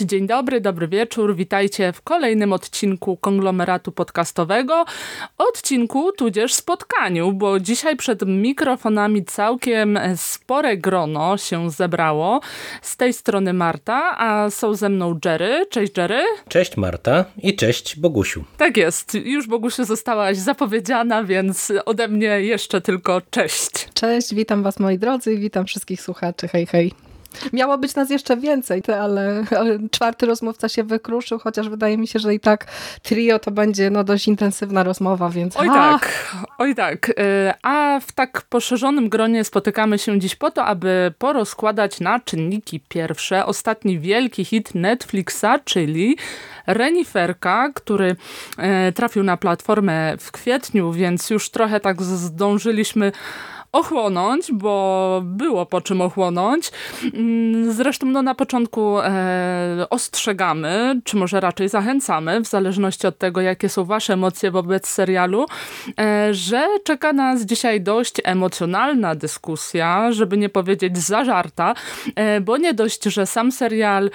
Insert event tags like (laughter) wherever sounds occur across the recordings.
Cześć, dzień dobry, dobry wieczór. Witajcie w kolejnym odcinku konglomeratu podcastowego. Odcinku, tudzież spotkaniu, bo dzisiaj przed mikrofonami całkiem spore grono się zebrało. Z tej strony Marta, a są ze mną Jerry. Cześć Jerry. Cześć Marta i cześć Bogusiu. Tak jest, już Bogusiu zostałaś zapowiedziana, więc ode mnie jeszcze tylko cześć. Cześć, witam was moi drodzy i witam wszystkich słuchaczy. Hej, hej. Miało być nas jeszcze więcej, ale czwarty rozmówca się wykruszył, chociaż wydaje mi się, że i tak trio to będzie no, dość intensywna rozmowa, więc... Oj tak, oj tak. Y, a w tak poszerzonym gronie spotykamy się dziś po to, aby porozkładać na czynniki pierwsze ostatni wielki hit Netflixa, czyli Reniferka, który y, trafił na platformę w kwietniu, więc już trochę tak zdążyliśmy ochłonąć, bo było po czym ochłonąć. Mm, zresztą no, na początku e, ostrzegamy, czy może raczej zachęcamy, w zależności od tego, jakie są wasze emocje wobec serialu, e, że czeka nas dzisiaj dość emocjonalna dyskusja, żeby nie powiedzieć zażarta, e, bo nie dość, że sam serial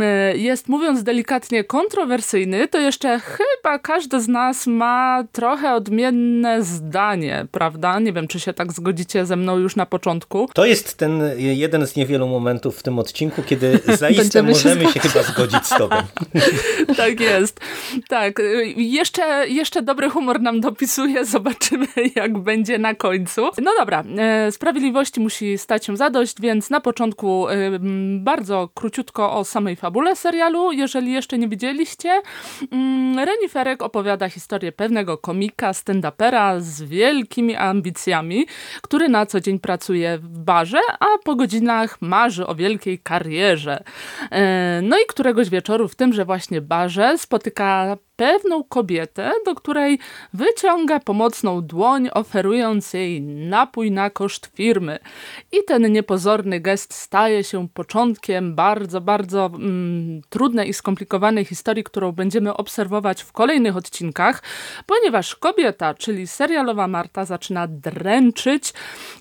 e, jest, mówiąc delikatnie, kontrowersyjny, to jeszcze chyba każdy z nas ma trochę odmienne zdanie, prawda? Nie wiem, czy się tak zgodzi zgodzicie ze mną już na początku. To jest ten jeden z niewielu momentów w tym odcinku, kiedy (laughs) zaiste możemy się, się chyba zgodzić z tobą. (laughs) tak jest. Tak. Jeszcze, jeszcze dobry humor nam dopisuje. Zobaczymy, (laughs) jak będzie na końcu. No dobra. E, sprawiedliwości musi stać się zadość, więc na początku e, bardzo króciutko o samej fabule serialu. Jeżeli jeszcze nie widzieliście, mm, Reniferek opowiada historię pewnego komika, stand-upera z wielkimi ambicjami, który na co dzień pracuje w barze, a po godzinach marzy o wielkiej karierze. E, no i któregoś wieczoru w tymże właśnie barze spotyka pewną kobietę, do której wyciąga pomocną dłoń, oferując jej napój na koszt firmy. I ten niepozorny gest staje się początkiem bardzo, bardzo mm, trudnej i skomplikowanej historii, którą będziemy obserwować w kolejnych odcinkach, ponieważ kobieta, czyli serialowa Marta, zaczyna dręczyć,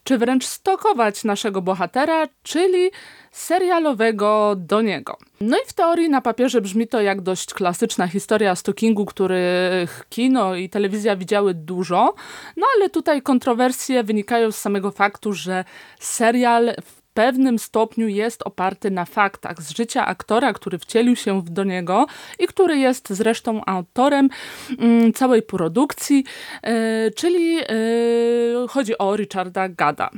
czy wręcz stokować naszego bohatera, czyli serialowego do niego. No i w teorii na papierze brzmi to jak dość klasyczna historia stalkingu, których kino i telewizja widziały dużo, no ale tutaj kontrowersje wynikają z samego faktu, że serial pewnym stopniu jest oparty na faktach z życia aktora, który wcielił się do niego i który jest zresztą autorem mm, całej produkcji, e, czyli e, chodzi o Richarda Gada.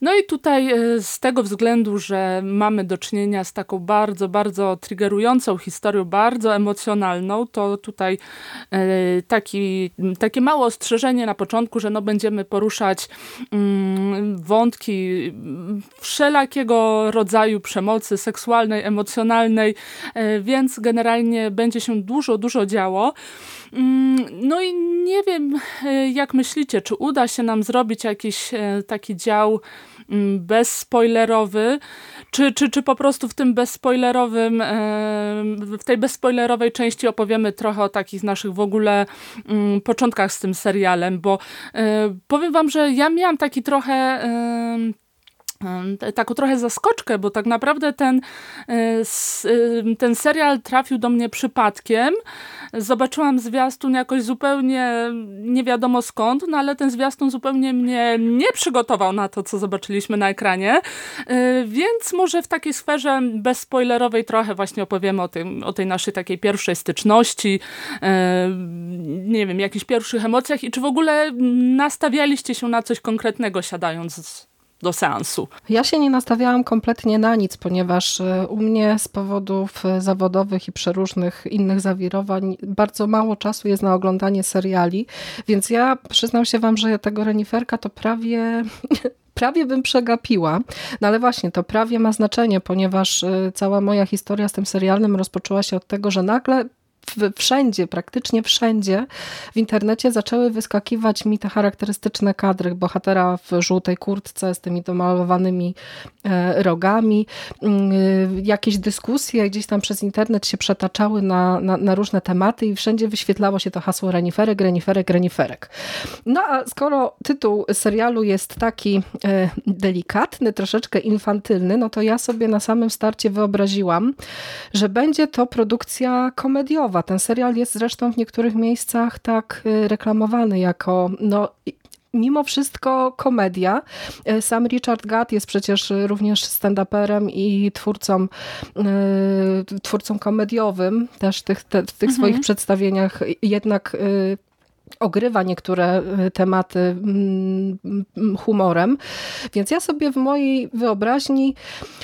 No i tutaj e, z tego względu, że mamy do czynienia z taką bardzo, bardzo triggerującą historią, bardzo emocjonalną, to tutaj taki, takie małe ostrzeżenie na początku, że no będziemy poruszać mm, wątki wszelakie wszelakiego rodzaju przemocy seksualnej, emocjonalnej, e, więc generalnie będzie się dużo, dużo działo. Mm, no i nie wiem, e, jak myślicie, czy uda się nam zrobić jakiś e, taki dział mm, bezspoilerowy, czy, czy, czy po prostu w tym bezspoilerowym, w tej bezspoilerowej części opowiemy trochę o takich naszych w ogóle mm, początkach z tym serialem, bo powiem wam, że ja miałam taki trochę taką trochę zaskoczkę, bo tak naprawdę ten, e, ten serial trafił do mnie przypadkiem. Zobaczyłam zwiastun jakoś zupełnie nie wiadomo skąd, no ale ten zwiastun zupełnie mnie nie przygotował na to, co zobaczyliśmy na ekranie, e, więc może w takiej sferze bezspoilerowej trochę właśnie opowiemy o, tym, o tej naszej takiej pierwszej styczności, e, nie wiem, jakichś pierwszych emocjach i czy w ogóle nastawialiście się na coś konkretnego siadając do seansu? Ja się nie nastawiałam kompletnie na nic, ponieważ e, u mnie z powodów e, zawodowych i przeróżnych innych zawirowań bardzo mało czasu jest na oglądanie seriali, więc ja przyznam się wam, że tego reniferka to prawie (laughs) prawie bym przegapiła. No ale właśnie, to prawie ma znaczenie, ponieważ e, cała moja historia z tym serialem rozpoczęła się od tego, że nagle wszędzie, praktycznie wszędzie w internecie zaczęły wyskakiwać mi te charakterystyczne kadry bohatera w żółtej kurtce z tymi domalowanymi e, rogami. Mm, jakieś dyskusje gdzieś tam przez internet się przetaczały na, na, na różne tematy i wszędzie wyświetlało się to hasło reniferek, reniferek, reniferek. No a skoro tytuł serialu jest taki e, delikatny, troszeczkę infantylny, no to ja sobie na samym starcie wyobraziłam, że będzie to produkcja komediowa. Ten serial jest zresztą w niektórych miejscach tak e, reklamowany jako no, mimo wszystko komedia. E, sam Richard Gatt jest przecież również stand-uperem i twórcą, twórcą komediowym też tych, te, w tych mhm. swoich przedstawieniach jednak ogrywa niektóre y, tematy mm, mm, humorem. Więc ja sobie w mojej wyobraźni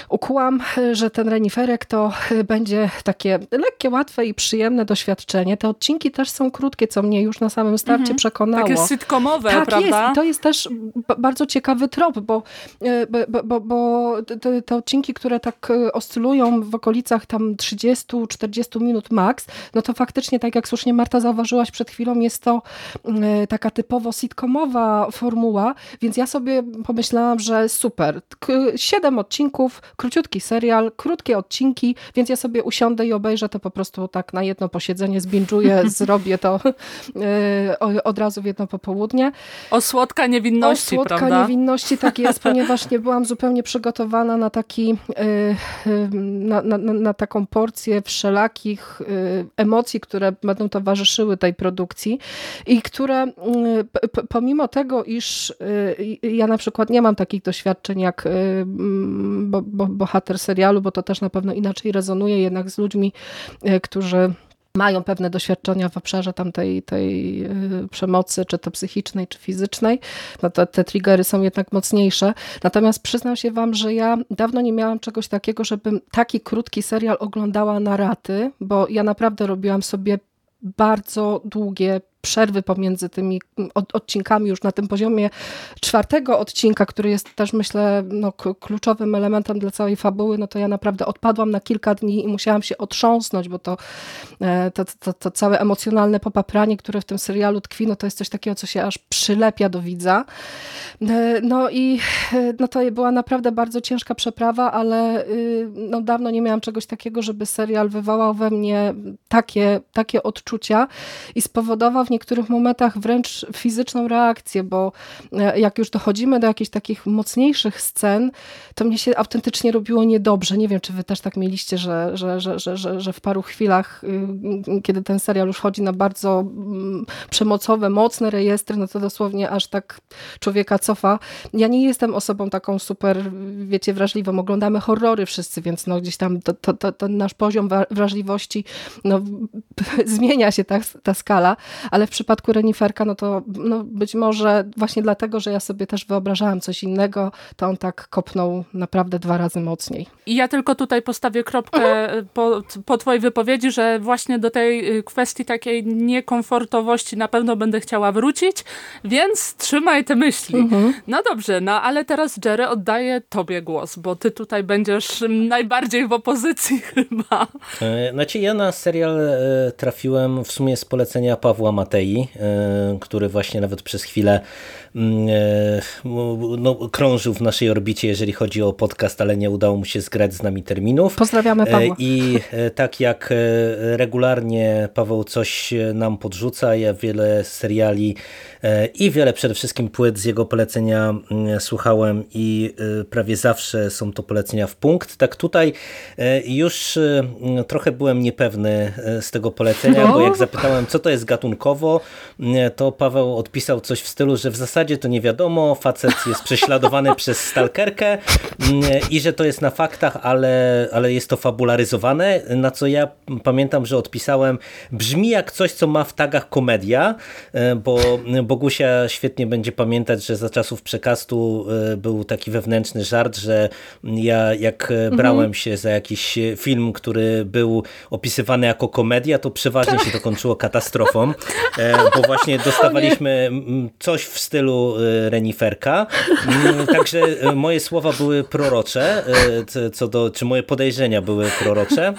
ukułam, że ten reniferek to będzie takie lekkie, łatwe i przyjemne doświadczenie. Te odcinki też są krótkie, co mnie już na samym starcie mhm. przekonało. Takie sitcomowe, tak prawda? Jest. I to jest też bardzo ciekawy trop, bo, y, bo, bo, bo te, te, odcinki, które tak y, oscylują w okolicach tam 30-40 minut max, no to faktycznie, tak jak słusznie Marta zauważyłaś przed chwilą, jest to taka typowo sitcomowa formuła, więc ja sobie pomyślałam, że super. Siedem odcinków, króciutki serial, krótkie odcinki, więc ja sobie usiądę i obejrzę to po prostu tak na jedno posiedzenie, zbinżuję, (laughs) zrobię to e, od razu w jedno popołudnie. O słodka niewinności, o słodka prawda? niewinności tak jest, (laughs) ponieważ nie byłam zupełnie przygotowana na taki e, na, na, na taką porcję wszelakich emocji, które będą towarzyszyły tej produkcji i które mm, pomimo tego, iż y, ja na przykład nie mam takich doświadczeń jak y, mm, bohater serialu, bo to też na pewno inaczej rezonuje jednak z ludźmi, y, którzy mają pewne doświadczenia w obszarze tamtej tej przemocy, czy to psychicznej, czy fizycznej, no to te triggery są jednak mocniejsze. Natomiast przyznam się wam, że ja dawno nie miałam czegoś takiego, żebym taki krótki serial oglądała na raty, bo ja naprawdę robiłam sobie bardzo długie przerwy pomiędzy tymi odcinkami już na tym poziomie czwartego odcinka, który jest też myślę no, kluczowym elementem dla całej fabuły, no to ja naprawdę odpadłam na kilka dni i musiałam się otrząsnąć, bo to, e, to, to, to całe emocjonalne popapranie, które w tym serialu tkwi, no to jest coś takiego, co się aż przylepia do widza. E, no i e, no to była naprawdę bardzo ciężka przeprawa, ale y, no, dawno nie miałam czegoś takiego, żeby serial wywołał we mnie takie, takie odczucia i spowodował niektórych momentach wręcz fizyczną reakcję, bo e, jak już dochodzimy do jakichś takich mocniejszych scen, to mnie się autentycznie robiło niedobrze. Nie wiem, czy wy też tak mieliście, że, że, że, że, że w paru chwilach, y, kiedy ten serial już chodzi na bardzo mm, przemocowe, mocne rejestry, no to dosłownie aż tak człowieka cofa. Ja nie jestem osobą taką super, wiecie, wrażliwą. Oglądamy horrory wszyscy, więc no gdzieś tam to, to, to, ten nasz poziom wrażliwości no, (laughs) zmienia się ta, ta skala, ale w przypadku reniferka, no to no być może właśnie dlatego, że ja sobie też wyobrażałam coś innego, to on tak kopnął naprawdę dwa razy mocniej. I ja tylko tutaj postawię kropkę (laughs) po, po twojej wypowiedzi, że właśnie do tej y, kwestii takiej niekomfortowości na pewno będę chciała wrócić, więc trzymaj te myśli. Mhm. No dobrze, no ale teraz Jerry oddaję tobie głos, bo ty tutaj będziesz najbardziej w opozycji (laughs) chyba. E, znaczy ja na serial e, trafiłem w sumie z polecenia Pawła Matei Matei, e, który właśnie nawet przez chwilę no, krążył w naszej orbicie, jeżeli chodzi o podcast, ale nie udało mu się zgrać z nami terminów. Pozdrawiamy e, Pawła. I tak jak regularnie Paweł coś nam podrzuca, ja wiele seriali i wiele przede wszystkim płyt z jego polecenia mm, słuchałem i prawie zawsze są to polecenia w punkt. Tak tutaj już trochę byłem niepewny z tego polecenia, no. bo jak zapytałem, co to jest gatunkowo, to Paweł odpisał coś w stylu, że w zasadzie to nie wiadomo, facet jest prześladowany przez stalkerkę i że to jest na faktach, ale, ale jest to fabularyzowane, na co ja pamiętam, że odpisałem, brzmi jak coś, co ma w tagach komedia, bo Bogusia świetnie będzie pamiętać, że za czasów przekastu e, był taki wewnętrzny żart, że ja jak brałem mhm. się za jakiś film, który był opisywany jako komedia, to przeważnie się to kończyło katastrofą. E, bo właśnie (laughs) dostawaliśmy coś w stylu e, reniferka. (laughs) Także e, moje słowa były prorocze, co do, czy moje podejrzenia były prorocze.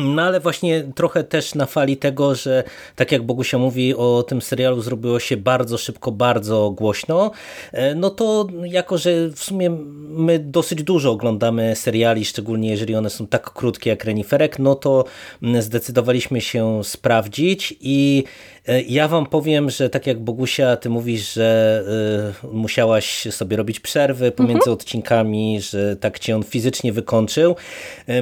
No ale właśnie trochę też na fali tego, że tak jak Bogusia mówi o tym serialu zrobiło się bardzo szybko, bardzo głośno, e, no to jako, że w sumie my dosyć dużo oglądamy seriali, szczególnie jeżeli one są tak krótkie jak Reniferek, no to zdecydowaliśmy się sprawdzić i e, ja wam powiem, że tak jak Bogusia, ty mówisz, że y, musiałaś sobie robić przerwy pomiędzy mhm. odcinkami, że tak cię on fizycznie wykończył.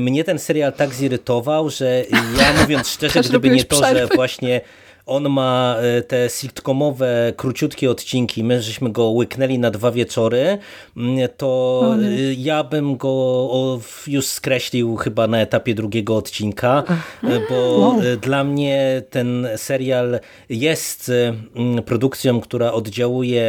Mnie ten serial tak zirytował, że ja mówiąc szczerze, (laughs) gdyby nie to, że właśnie on ma e, te sitcomowe, króciutkie odcinki, my żeśmy go łyknęli na dwa wieczory, mm, to e, ja bym go już skreślił chyba na etapie drugiego odcinka, e, bo dla mnie ten serial jest mm, produkcją, która oddziałuje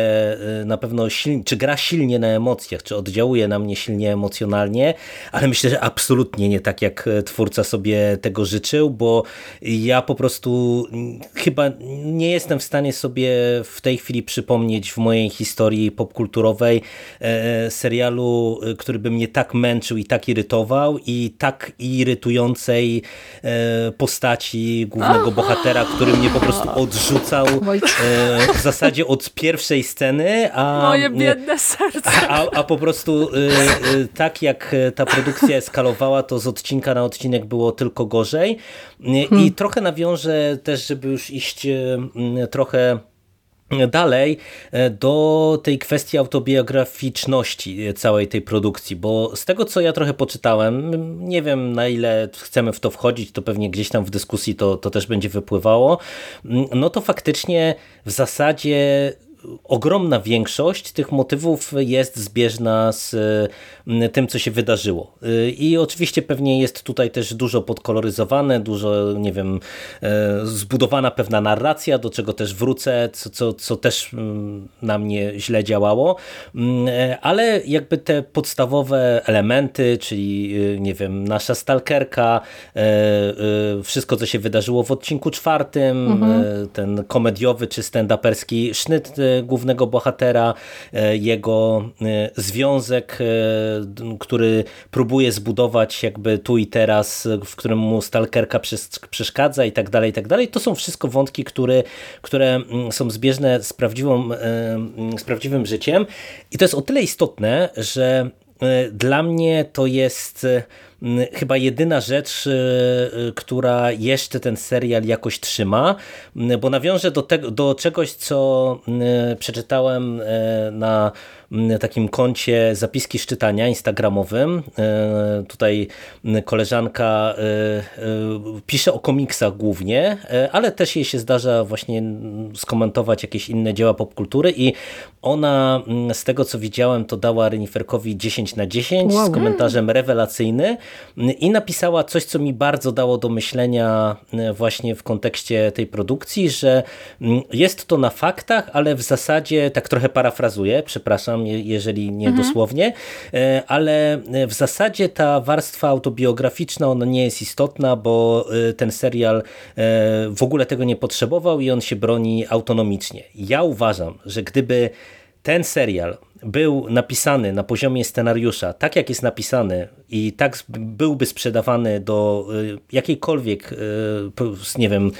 na pewno silnie, czy gra silnie na emocjach, czy oddziałuje na mnie silnie emocjonalnie, ale myślę, że absolutnie nie tak, jak twórca sobie tego życzył, bo ja po prostu chyba chyba nie jestem w stanie sobie w tej chwili przypomnieć w mojej historii popkulturowej e, serialu, e, który by mnie tak męczył i tak irytował i tak irytującej e, postaci głównego bohatera, który mnie po prostu odrzucał w zasadzie od pierwszej sceny, a, Moje biedne serce. A, a po prostu tak jak ta produkcja eskalowała, to z odcinka na odcinek było tylko gorzej i hmm. trochę nawiążę też, żeby już iść mm, trochę dalej e, do tej kwestii autobiograficzności całej tej produkcji, bo z tego co ja trochę poczytałem, nie wiem na ile chcemy w to wchodzić, to pewnie gdzieś tam w dyskusji to, to też będzie wypływało, no to faktycznie w zasadzie ogromna większość tych motywów jest zbieżna z mm, tym, co się wydarzyło. Y, I oczywiście pewnie jest tutaj też dużo podkoloryzowane, dużo, nie wiem, e, zbudowana pewna narracja, do czego też wrócę, co, co, co też mm, na mnie źle działało, mm, e, ale jakby te podstawowe elementy, czyli, y, nie wiem, nasza stalkerka, e, wszystko, co się wydarzyło w odcinku czwartym, mhm. ten komediowy czy stand-uperski sznyt głównego bohatera, e, jego e, związek, e, który próbuje zbudować jakby tu i teraz, w którym mu stalkerka przeszkadza i tak dalej, i tak dalej. To są wszystko wątki, które, które mm, są zbieżne z, prawdziwą, z prawdziwym życiem i to jest o tyle istotne, że dla mnie to jest chyba jedyna rzecz, y, y, która jeszcze ten serial jakoś trzyma, bo nawiążę do, tego, do czegoś, co przeczytałem e, na takim koncie zapiski szczytania instagramowym. E, tutaj koleżanka e, pisze o komiksach głównie, ale też jej się zdarza właśnie skomentować jakieś inne dzieła popkultury i ona z tego co widziałem to dała Reniferkowi 10 na 10 wow. z komentarzem rewelacyjny i napisała coś, co mi bardzo dało do myślenia e, właśnie w kontekście tej produkcji, że mm, jest to na faktach, ale w zasadzie, tak trochę parafrazuję, przepraszam, jeżeli nie mhm. dosłownie, e, ale e, w zasadzie ta warstwa autobiograficzna, ona nie jest istotna, bo ten serial w ogóle tego nie potrzebował i on się broni autonomicznie. Ja uważam, że gdyby ten serial był napisany na poziomie scenariusza, tak jak jest napisany i tak byłby sprzedawany do y, jakiejkolwiek, y, nie wiem,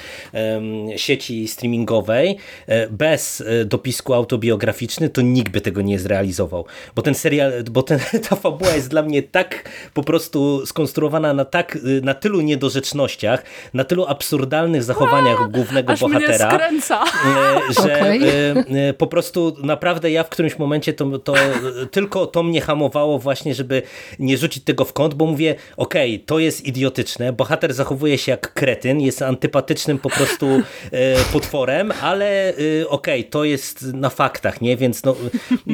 sieci streamingowej y, bez dopisku autobiograficzny, to nikt by tego nie zrealizował. Bo ten serial, bo ten, (laughs) ta fabuła jest dla mnie tak po prostu skonstruowana na tak, na tylu niedorzecznościach, na tylu absurdalnych zachowaniach A, głównego bohatera, że (laughs) okay. po prostu naprawdę ja w którymś momencie to to, tylko to mnie hamowało właśnie, żeby nie rzucić tego w kąt, bo mówię, okej, okay, to jest idiotyczne, bohater zachowuje się jak kretyn, jest antypatycznym po prostu e, potworem, ale e, okej, okay, to jest na faktach, nie? Więc no,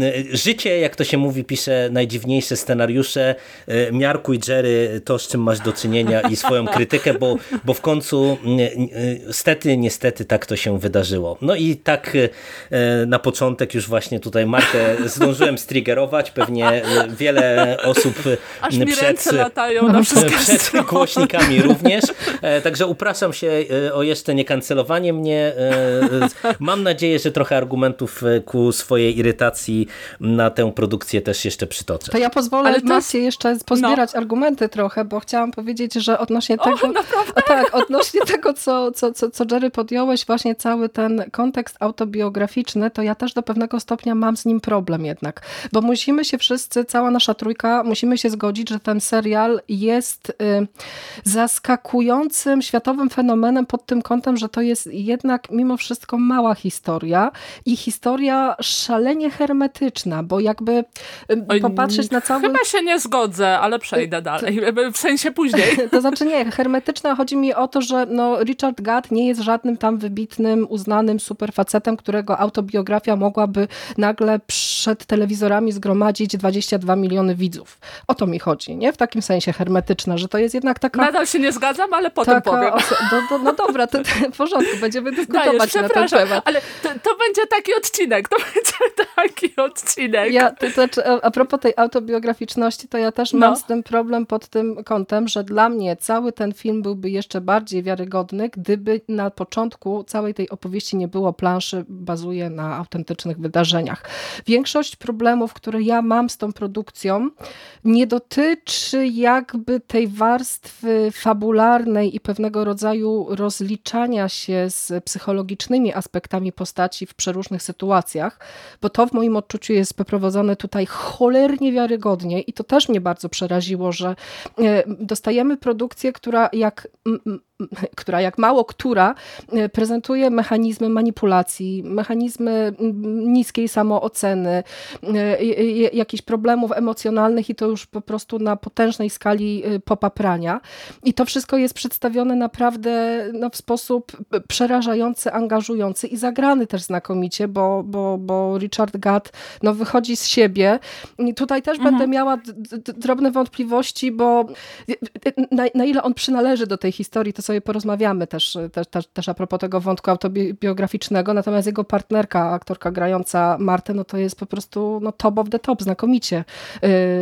e, życie, jak to się mówi, pisze najdziwniejsze scenariusze, Miarku i Jerry, to z czym masz do czynienia i swoją krytykę, bo, bo w końcu stety, niestety tak to się wydarzyło. No i tak na początek już właśnie tutaj Martę zdążyłem striggerować, pewnie wiele osób Aż mi przed, latają na przed głośnikami również, także upraszam się o jeszcze nie kancelowanie mnie. Mam nadzieję, że trochę argumentów ku swojej irytacji na tę produkcję też jeszcze przytoczę. To ja pozwolę Ale Macie jeszcze pozbierać no. argumenty trochę, bo chciałam powiedzieć, że odnośnie tego... O? Tak, odnośnie tego, co, co, co, co Jerry podjąłeś, właśnie cały ten kontekst autobiograficzny, to ja też do pewnego stopnia mam z nim problem jednak, bo musimy się wszyscy, cała nasza trójka, musimy się zgodzić, że ten serial jest y, zaskakującym światowym fenomenem pod tym kątem, że to jest jednak mimo wszystko mała historia i historia szalenie hermetyczna, bo jakby y, popatrzeć na cały... Chyba się nie zgodzę, ale przejdę dalej, w sensie później. (laughs) To znaczy nie, hermetyczna chodzi mi o to, że no Richard Gatt nie jest żadnym tam wybitnym, uznanym superfacetem, którego autobiografia mogłaby nagle przed telewizorami zgromadzić 22 miliony widzów. O to mi chodzi, nie? W takim sensie hermetyczna, że to jest jednak taka... Nadal się nie zgadzam, ale potem powiem. Do, do, no dobra, to, to, w porządku, będziemy dyskutować Dajesz, na ten temat. ale to, to, będzie taki odcinek, to (laughs) będzie taki odcinek. Ja, to, to, a propos tej autobiograficzności, to ja też no. mam z tym problem pod tym kątem, że dla mnie cały ten film byłby jeszcze bardziej wiarygodny, gdyby na początku całej tej opowieści nie było planszy, bazuje na autentycznych wydarzeniach. Większość problemów, które ja mam z tą produkcją, nie dotyczy jakby tej warstwy fabularnej i pewnego rodzaju rozliczania się z psychologicznymi aspektami postaci w przeróżnych sytuacjach, bo to w moim odczuciu jest poprowadzone tutaj cholernie wiarygodnie i to też mnie bardzo przeraziło, że e, dostajemy produkcję, która jak (laughs) która jak mało która e, prezentuje mechanizmy manipulacji, mechanizmy niskiej samooceny, e, jakichś problemów emocjonalnych i to już po prostu na potężnej skali e, popaprania. I to wszystko jest przedstawione naprawdę no, w sposób przerażający, angażujący i zagrany też znakomicie, bo, bo, bo Richard Gatt no, wychodzi z siebie. I tutaj też mhm. będę miała drobne wątpliwości, bo na, na ile on przynależy do tej historii, to sobie porozmawiamy też, też, też, też a propos tego wątku autobiograficznego, natomiast jego partnerka, aktorka grająca Martę, no to jest po prostu no, top of the top, znakomicie,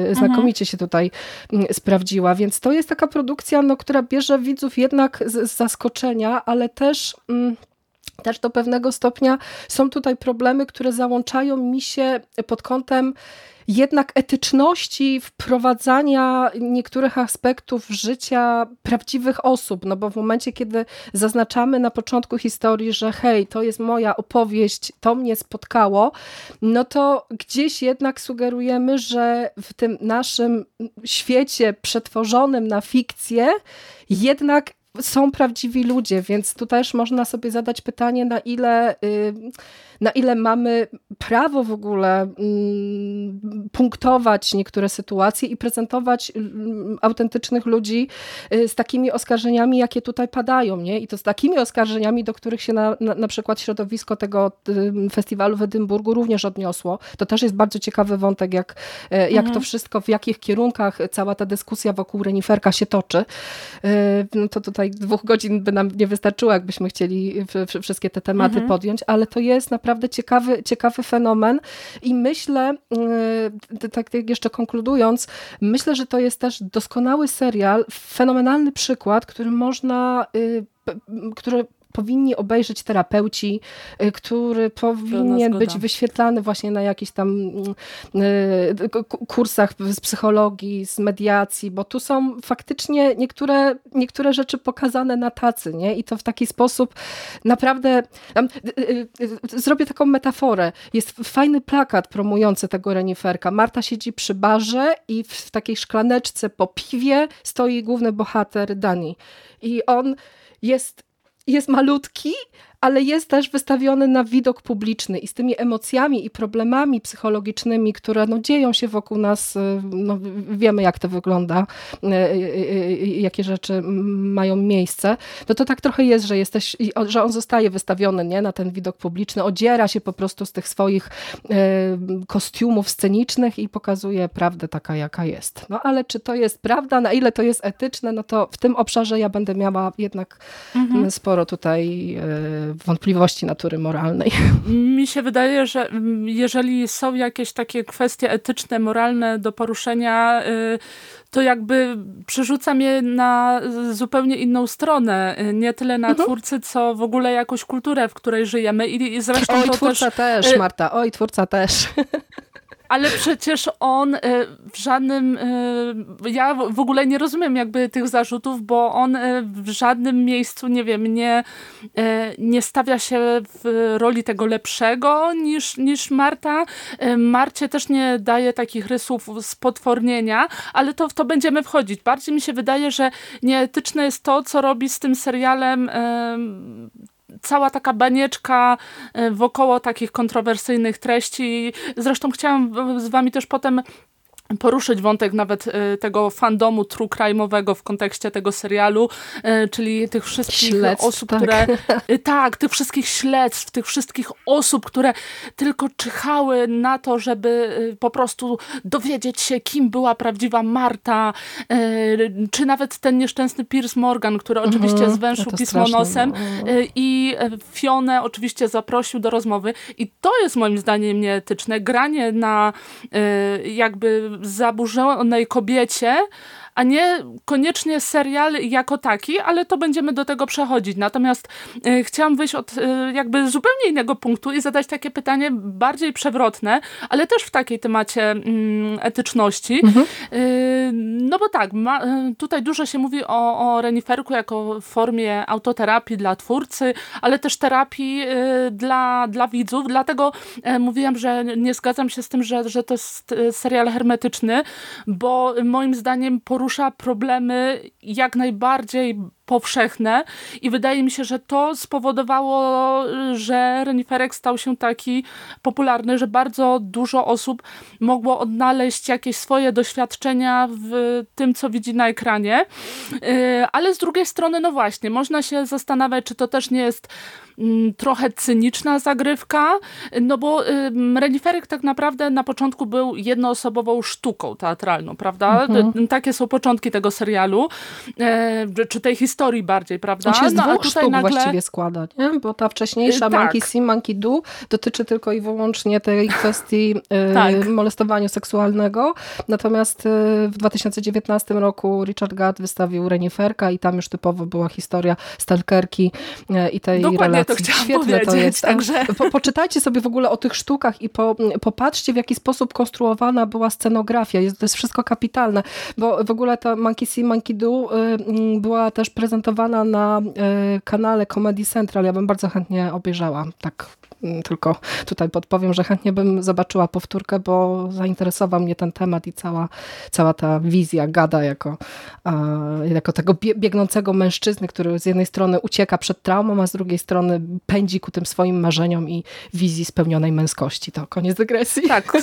yy, znakomicie się tutaj mm, sprawdziła, więc to jest taka produkcja, no, która bierze widzów jednak z, z zaskoczenia, ale też... Mm, też do pewnego stopnia są tutaj problemy, które załączają mi się pod kątem jednak etyczności wprowadzania niektórych aspektów życia prawdziwych osób, no bo w momencie, kiedy zaznaczamy na początku historii, że hej, to jest moja opowieść, to mnie spotkało, no to gdzieś jednak sugerujemy, że w tym naszym świecie przetworzonym na fikcję jednak są prawdziwi ludzie, więc tu też można sobie zadać pytanie, na ile, y, na ile mamy prawo w ogóle mm, punktować niektóre sytuacje i prezentować mm, autentycznych ludzi y, z takimi oskarżeniami, jakie tutaj padają. Nie? I to z takimi oskarżeniami, do których się na, na, na przykład środowisko tego y, festiwalu w Edynburgu również odniosło. To też jest bardzo ciekawy wątek, jak, jak mhm. to wszystko, w jakich kierunkach cała ta dyskusja wokół reniferka się toczy. No to tutaj tutaj dwóch godzin by nam nie wystarczyło, jakbyśmy chcieli wszystkie te tematy mhm. podjąć, ale to jest naprawdę ciekawy, ciekawy fenomen. I myślę, y, tak jeszcze konkludując, myślę, że to jest też doskonały serial, fenomenalny przykład, który można y, który powinni obejrzeć terapeuci, y, który powinien być wyświetlany właśnie na jakichś tam y, kursach z psychologii, z mediacji, bo tu są faktycznie niektóre, niektóre rzeczy pokazane na tacy, nie? I to w taki sposób naprawdę y, zrobię taką metaforę. Jest fajny plakat promujący tego reniferka. Marta siedzi przy barze i w takiej szklaneczce po piwie stoi główny bohater Dani. I on jest jest malutki, ale jest też wystawiony na widok publiczny i z tymi emocjami i problemami psychologicznymi, które no, dzieją się wokół nas, y, no, wiemy jak to wygląda, y, y, jakie rzeczy mają miejsce, no to tak trochę jest, że, jesteś, że on zostaje wystawiony nie, na ten widok publiczny, odziera się po prostu z tych swoich kostiumów scenicznych i pokazuje prawdę taka, jaka jest. No ale czy to jest prawda, na ile to jest etyczne, no to w tym obszarze ja będę miała jednak mhm. sporo tutaj wątpliwości natury moralnej. Mi się wydaje, że jeżeli są jakieś takie kwestie etyczne, moralne do poruszenia, y, to jakby przerzuca mnie na zupełnie inną stronę. Nie tyle na mhm. twórcy, co w ogóle jakąś kulturę, w której żyjemy. I zresztą Oj, to twórca też, też, Marta. Oj, twórca też. (laughs) Ale przecież on e, w żadnym. E, ja w ogóle nie rozumiem jakby tych zarzutów, bo on e, w żadnym miejscu, nie wiem, nie, nie stawia się w roli tego lepszego niż, niż Marta. Marcie też nie daje takich rysów spotwornienia, ale to w to będziemy wchodzić. Bardziej mi się wydaje, że nieetyczne jest to, co robi z tym serialem cała taka banieczka e, wokoło takich kontrowersyjnych treści. Zresztą chciałam z wami też potem poruszyć wątek nawet y, tego fandomu true crime'owego w kontekście tego serialu, y, czyli tych wszystkich Śledztw, osób, tak. które (laughs) y, tak, tych wszystkich śledztw, tych wszystkich osób, które tylko czyhały na to, żeby po prostu dowiedzieć się, kim była prawdziwa Marta, czy nawet ten nieszczęsny Piers Morgan, który mhm, oczywiście zwęszył pismo straszne, nosem no. i Fionę oczywiście zaprosił do rozmowy i to jest moim zdaniem nieetyczne. Granie na jakby zaburzonej kobiecie, a nie koniecznie serial jako taki, ale to będziemy do tego przechodzić. Natomiast y, chciałam wyjść od y, jakby zupełnie innego punktu i zadać takie pytanie bardziej przewrotne, ale też w takiej temacie y, etyczności. Mhm. Y, no bo tak, ma, tutaj dużo się mówi o, o reniferku jako formie autoterapii dla twórcy, ale też terapii dla, dla widzów, dlatego mówiłam, że nie zgadzam się z tym, że, że to jest serial hermetyczny, bo moim zdaniem porusza porusza problemy jak najbardziej powszechne i wydaje mi się, że to spowodowało, że Reniferek stał się taki popularny, że bardzo dużo osób mogło odnaleźć jakieś swoje doświadczenia w tym, co widzi na ekranie. Y, ale z drugiej strony, no właśnie, można się zastanawiać, czy to też nie jest mm, trochę cyniczna zagrywka, no bo Reniferek tak naprawdę na początku był jednoosobową sztuką teatralną, prawda? Mhm. Takie są początki tego serialu, e, czy tej historii historii bardziej, prawda? On się z no, dwóch sztuk nagle... właściwie składa, nie? bo ta wcześniejsza tak. Monkey See, Monkey Do dotyczy tylko i wyłącznie tej kwestii y, tak. molestowania seksualnego. Natomiast y, w 2019 roku Richard Gadd wystawił Reniferka i tam już typowo była historia stalkerki y, i tej Dokładnie relacji. To Świetne to jest. Także... Po, poczytajcie sobie w ogóle o tych sztukach i po, popatrzcie w jaki sposób konstruowana była scenografia. Jest, to jest wszystko kapitalne, bo w ogóle ta Monkey See, Monkey Do była też prezentowana na e, kanale Comedy Central. Ja bym bardzo chętnie obejrzała tak Mm, tylko tutaj podpowiem, że chętnie bym zobaczyła powtórkę, bo zainteresował mnie ten temat i cała, cała ta wizja gada jako, jako tego biegnącego mężczyzny, który z jednej strony ucieka przed traumą, a z drugiej strony pędzi ku tym swoim marzeniom i wizji spełnionej męskości. To koniec dygresji. Tak,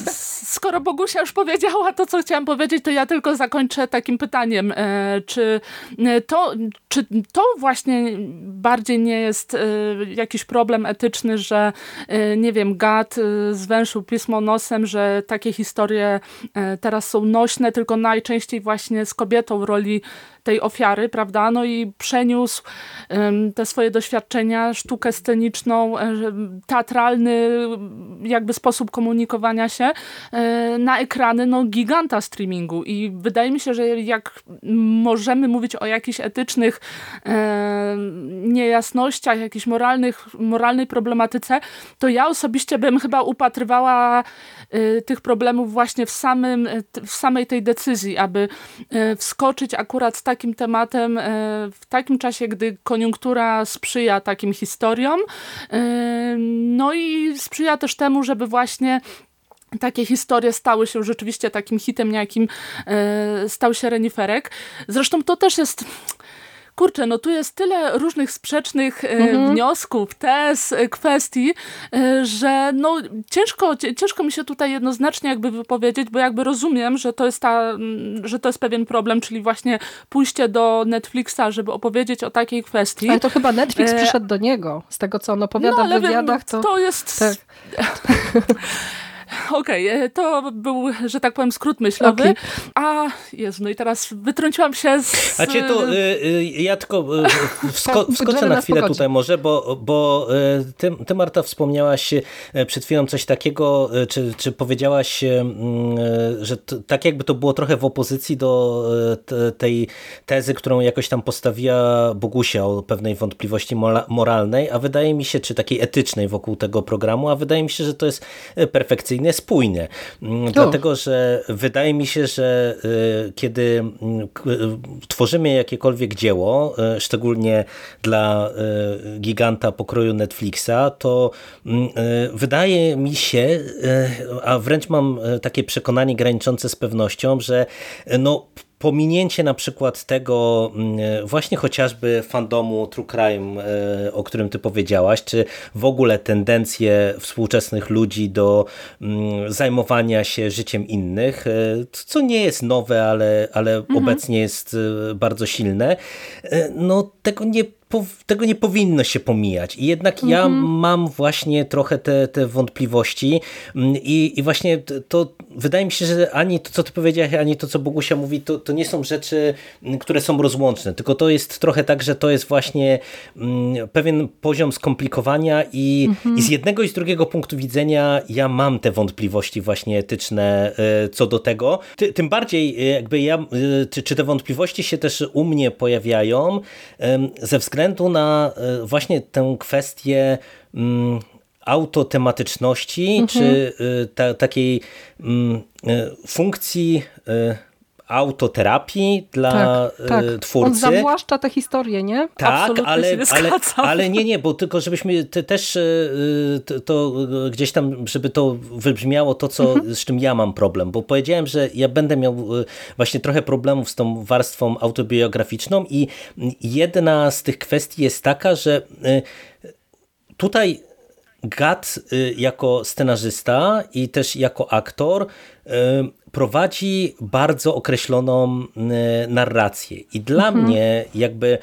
skoro Bogusia już powiedziała to, co chciałam powiedzieć, to ja tylko zakończę takim pytaniem. E, czy e, to, czy to właśnie bardziej nie jest e, jakiś problem etyczny, że Y, nie wiem, Gad y, zwęszył pismo nosem, że takie historie y, teraz są nośne, tylko najczęściej właśnie z kobietą roli tej ofiary, prawda? No i przeniósł te swoje doświadczenia, sztukę sceniczną, e, teatralny jakby sposób komunikowania się e, na ekrany no, giganta streamingu i wydaje mi się, że jak możemy mówić o jakichś etycznych e, niejasnościach, jakiejś moralnych, moralnej problematyce, to ja osobiście bym chyba upatrywała tych problemów właśnie w, samym, w samej tej decyzji, aby e, wskoczyć akurat z takim tematem w takim czasie, gdy koniunktura sprzyja takim historiom. No i sprzyja też temu, żeby właśnie takie historie stały się rzeczywiście takim hitem, jakim stał się Reniferek. Zresztą to też jest kurczę, no tu jest tyle różnych sprzecznych e, mhm. wniosków, tez, e, kwestii, e, że no ciężko, ciężko mi się tutaj jednoznacznie jakby wypowiedzieć, bo jakby rozumiem, że to jest ta, że to jest pewien problem, czyli właśnie pójście do Netflixa, żeby opowiedzieć o takiej kwestii. Ale to chyba Netflix przyszedł do niego, z tego co on opowiada no, w wywiadach. to, to jest... Tak. (laughs) okej, okay. to był, że tak powiem, skrót myślowy. Okay. A, Jezu, no i teraz wytrąciłam się z... A cię to, y, y, ja tylko y, wsko wskoczę na chwilę tutaj może, bo, bo ty, ty, Marta, wspomniałaś przed chwilą coś takiego, czy, czy powiedziałaś, że to, tak jakby to było trochę w opozycji do tej tezy, którą jakoś tam postawiła Bogusia o pewnej wątpliwości moralnej, a wydaje mi się, czy takiej etycznej wokół tego programu, a wydaje mi się, że to jest perfekcyjnie spójne. Mm, dlatego, że wydaje mi się, że kiedy mm, tworzymy jakiekolwiek dzieło, szczególnie dla giganta pokroju Netflixa, to mm, wydaje mi się, a wręcz mam takie przekonanie graniczące z pewnością, że no pominięcie na przykład tego mm, właśnie chociażby fandomu True Crime, e, o którym ty powiedziałaś, czy w ogóle tendencje współczesnych ludzi do mm, zajmowania się życiem innych, e, co nie jest nowe, ale, ale mhm. obecnie jest e, bardzo silne, no tego nie tego nie powinno się pomijać. I jednak ja mhm. mam właśnie trochę te, te wątpliwości mm, i, i właśnie to wydaje mi się, że ani to, co ty powiedziałeś, ani to, co Bogusia mówi, to, to nie są rzeczy, mm, które są rozłączne, tylko to jest trochę tak, że to jest właśnie mm, pewien poziom skomplikowania i, mhm. i z jednego i z drugiego punktu widzenia ja mam te wątpliwości właśnie etyczne e, co do tego. Ty, tym bardziej e, jakby ja, e, czy, czy te wątpliwości się też u mnie pojawiają ze względu względu na e, właśnie tę kwestię mm, autotematyczności, mhm. czy e, ta, takiej mm, e, funkcji autoterapii dla tak, tak. twórcy. On zawłaszcza tę historię, nie? Tak, ale, ale, ale nie, nie, bo tylko żebyśmy też to gdzieś tam, żeby to wybrzmiało to, co, mhm. z czym ja mam problem, bo powiedziałem, że ja będę miał właśnie trochę problemów z tą warstwą autobiograficzną i jedna z tych kwestii jest taka, że tutaj Gat jako scenarzysta i też jako aktor prowadzi bardzo określoną e, narrację. I dla mhm. mnie jakby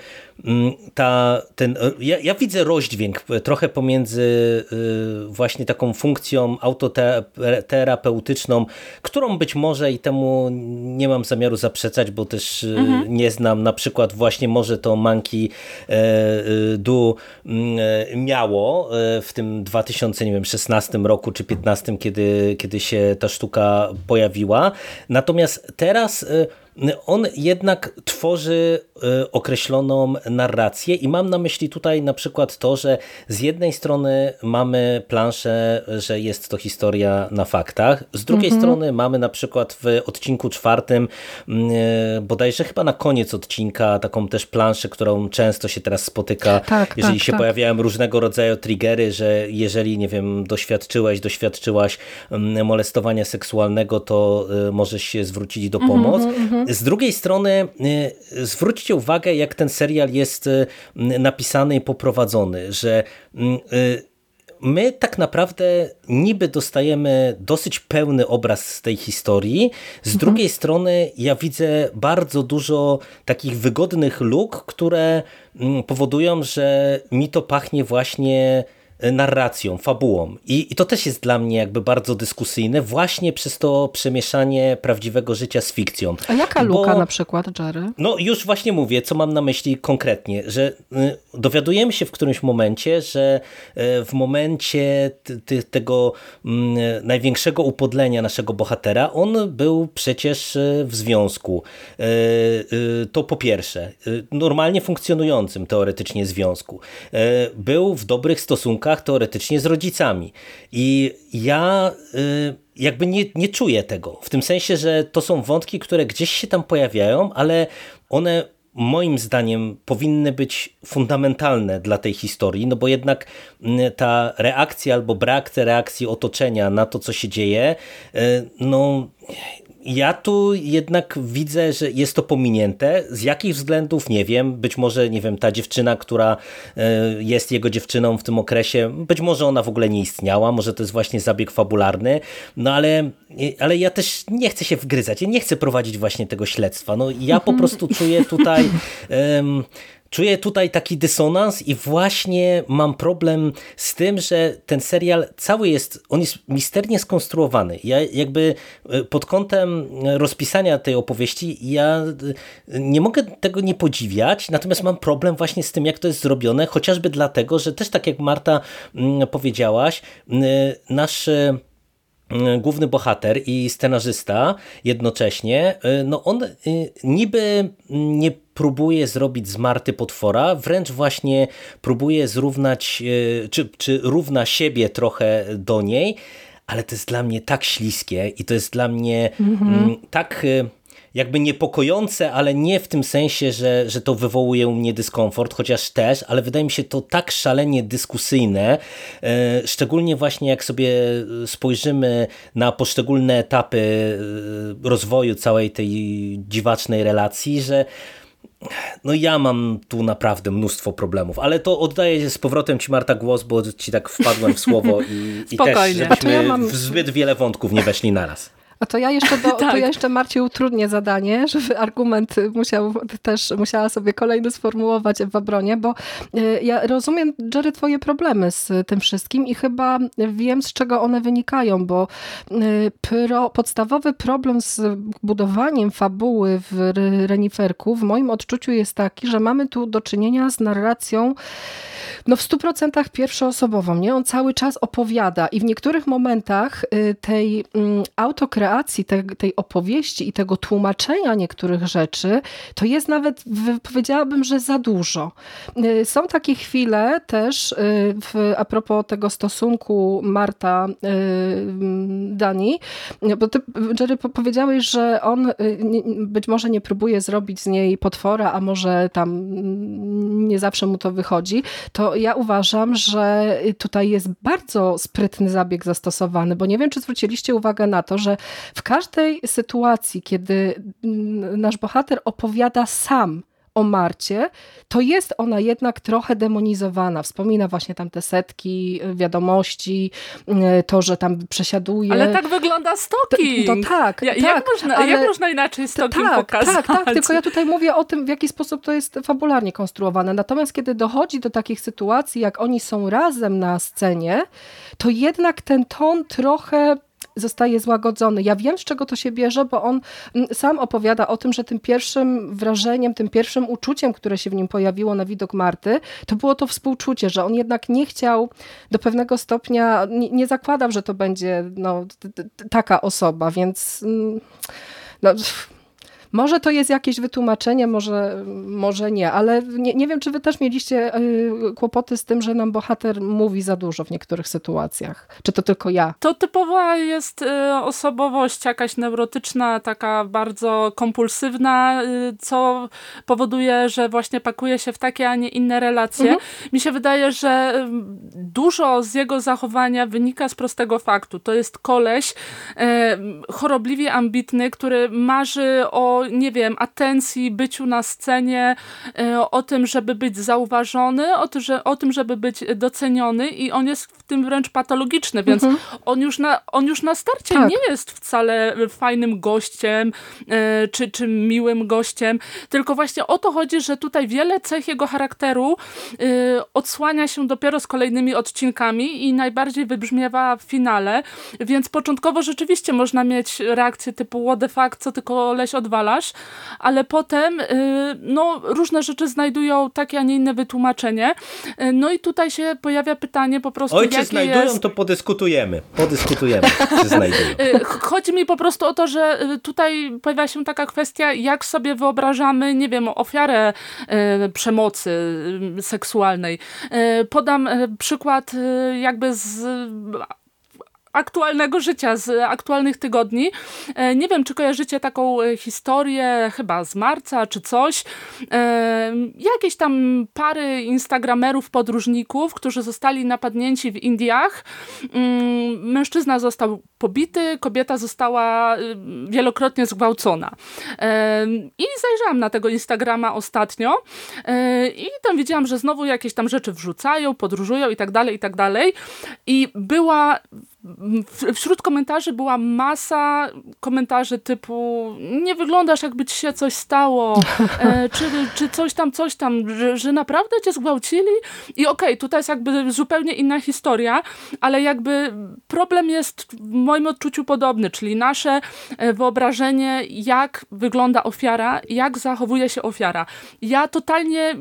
ta, ten, ja, ja, widzę rozdźwięk trochę pomiędzy e, właśnie taką funkcją autoterapeutyczną, którą być może i temu nie mam zamiaru zaprzeczać, bo też e, mhm. nie znam na przykład właśnie może to Monkey Du mm, miało w tym 2016 roku czy 15, kiedy, kiedy się ta sztuka pojawiła. Natomiast teraz on jednak tworzy y, określoną narrację i mam na myśli tutaj na przykład to, że z jednej strony mamy planszę, że jest to historia na faktach, z drugiej mhm. strony mamy na przykład w odcinku czwartym, y, bodajże chyba na koniec odcinka, taką też planszę, którą często się teraz spotyka, tak, jeżeli tak, się tak. pojawiają różnego rodzaju triggery, że jeżeli, nie wiem, doświadczyłeś, doświadczyłaś molestowania seksualnego, to y, możesz się zwrócić do mhm, pomocy. Z drugiej strony y, zwróćcie uwagę, jak ten serial jest y, napisany i poprowadzony, że mm, y, my tak naprawdę niby dostajemy dosyć pełny obraz z tej historii. Z mhm. drugiej strony ja widzę bardzo dużo takich wygodnych luk, które mm, powodują, że mi to pachnie właśnie narracją, fabułą. I, I, to też jest dla mnie jakby bardzo dyskusyjne, właśnie przez to przemieszanie prawdziwego życia z fikcją. A jaka Bo, luka na przykład, Jerry? No już właśnie mówię, co mam na myśli konkretnie, że y, dowiadujemy się w którymś momencie, że y, w momencie tego y, największego upodlenia naszego bohatera, on był przecież y, w związku. Y, y, to po pierwsze, normalnie funkcjonującym teoretycznie związku. Był w dobrych stosunkach stosunkach teoretycznie z rodzicami. I ja y, jakby nie, nie czuję tego. W tym sensie, że to są wątki, które gdzieś się tam pojawiają, ale one moim zdaniem powinny być fundamentalne dla tej historii, no bo jednak mm, ta reakcja albo brak tej reakcji otoczenia na to, co się dzieje, y, no ja tu jednak widzę, że jest to pominięte. Z jakich względów nie wiem. Być może, nie wiem, ta dziewczyna, która e, jest jego dziewczyną w tym okresie, być może ona w ogóle nie istniała, może to jest właśnie zabieg fabularny, no ale, ale ja też nie chcę się wgryzać, ja nie chcę prowadzić właśnie tego śledztwa. No ja po prostu czuję tutaj um, Czuję tutaj taki dysonans i właśnie mam problem z tym, że ten serial cały jest, on jest misternie skonstruowany. Ja jakby e, pod kątem rozpisania tej opowieści, ja e, nie mogę tego nie podziwiać, natomiast mam problem właśnie z tym, jak to jest zrobione, chociażby dlatego, że też tak jak Marta mm, powiedziałaś, nasz e, główny bohater i scenarzysta jednocześnie, no on niby nie próbuje zrobić z Marty potwora, wręcz właśnie próbuje zrównać, czy, czy równa siebie trochę do niej, ale to jest dla mnie tak śliskie i to jest dla mnie mm, tak e, jakby niepokojące, ale nie w tym sensie, że, że to wywołuje u mnie dyskomfort, chociaż też, ale wydaje mi się to tak szalenie dyskusyjne, e, szczególnie właśnie jak sobie spojrzymy na poszczególne etapy rozwoju całej tej dziwacznej relacji, że no ja mam tu naprawdę mnóstwo problemów, ale to oddaję z powrotem Ci Marta głos, bo Ci tak wpadłem w słowo i, i też żebyśmy ja mam... w zbyt wiele wątków nie weszli naraz. A to ja jeszcze, do, (laughs) tak. to ja jeszcze Marcie utrudnię zadanie, żeby argument musiał też musiała sobie kolejny sformułować w obronie, bo e, ja rozumiem, Jerry, twoje problemy z tym wszystkim i chyba wiem, z czego one wynikają, bo e, pro, podstawowy problem z budowaniem fabuły w Reniferku w moim odczuciu jest taki, że mamy tu do czynienia z narracją no w 100% pierwszoosobową, nie? On cały czas opowiada i w niektórych momentach y, tej mm, autokreacji, tej, tej opowieści i tego tłumaczenia niektórych rzeczy, to jest nawet, powiedziałabym, że za dużo. Y, są takie chwile też, y, w, a propos tego stosunku Marta Dani, bo ty, Jerry, powiedziałeś, że on być może nie próbuje zrobić z niej potwora, a może tam mm, nie zawsze mu to wychodzi, to ja uważam, że tutaj jest bardzo sprytny zabieg zastosowany, bo nie wiem, czy zwróciliście uwagę na to, że w każdej sytuacji, kiedy nasz bohater opowiada sam o Marcie, to jest ona jednak trochę demonizowana. Wspomina właśnie tam te setki y, wiadomości, y, to, że tam przesiaduje. Ale tak wygląda stalking. To, to tak, ja, tak. Jak można, ale, jak można inaczej stalking tak, pokazać? Tak, tak, tylko ja tutaj mówię o tym, w jaki sposób to jest fabularnie konstruowane. Natomiast kiedy dochodzi do takich sytuacji, jak oni są razem na scenie, to jednak ten ton trochę zostaje złagodzony. Ja wiem, z czego to się bierze, bo on mm, sam opowiada o tym, że tym pierwszym wrażeniem, tym pierwszym uczuciem, które się w nim pojawiło na widok Marty, to było to współczucie, że on jednak nie chciał do pewnego stopnia, nie, nie zakładał, że to będzie no, taka osoba, więc mm, no, może to jest jakieś wytłumaczenie, może, może nie, ale nie, nie wiem, czy wy też mieliście y, kłopoty z tym, że nam bohater mówi za dużo w niektórych sytuacjach. Czy to tylko ja? To typowa jest y, osobowość jakaś neurotyczna, taka bardzo kompulsywna, y, co powoduje, że właśnie pakuje się w takie, a nie inne relacje. Mhm. Mi się wydaje, że dużo z jego zachowania wynika z prostego faktu. To jest koleś chorobliwie ambitny, który marzy o nie wiem, atencji, byciu na scenie, e, o tym, żeby być zauważony, o, tym, że, o tym, żeby być doceniony i on jest w tym wręcz patologiczny, więc mhm. on, już na, on już na starcie tak. nie jest wcale fajnym gościem, e, czy, czy miłym gościem, tylko właśnie o to chodzi, że tutaj wiele cech jego charakteru e, odsłania się dopiero z kolejnymi odcinkami i najbardziej wybrzmiewa w finale, więc początkowo rzeczywiście można mieć reakcję typu what the fuck, co tylko leś odwala, ale potem y, no, różne rzeczy znajdują takie, a nie inne wytłumaczenie. Y, no i tutaj się pojawia pytanie po prostu, Oj, czy znajdują, jest... to podyskutujemy. Podyskutujemy, czy (laughs) znajdują. Y, chodzi mi po prostu o to, że tutaj pojawia się taka kwestia, jak sobie wyobrażamy, nie wiem, ofiarę przemocy seksualnej. Podam przykład jakby z aktualnego życia, z aktualnych tygodni. E, nie wiem, czy kojarzycie taką e, historię, chyba z marca czy coś. E, jakieś tam pary instagramerów, podróżników, którzy zostali napadnięci w Indiach. Mm, mężczyzna został pobity, kobieta została wielokrotnie zgwałcona. I zajrzałam na tego Instagrama ostatnio i tam widziałam, że znowu jakieś tam rzeczy wrzucają, podróżują i tak dalej, i tak dalej. I była wśród komentarzy była masa komentarzy typu nie wyglądasz jakby ci się coś stało, e, (laughs) czy, czy coś tam, coś tam, że, że naprawdę cię zgwałcili i okej, okay, tutaj jest jakby zupełnie inna historia, ale jakby problem jest w moim odczuciu podobny, czyli nasze e, wyobrażenie, jak wygląda ofiara, jak zachowuje się ofiara. Ja totalnie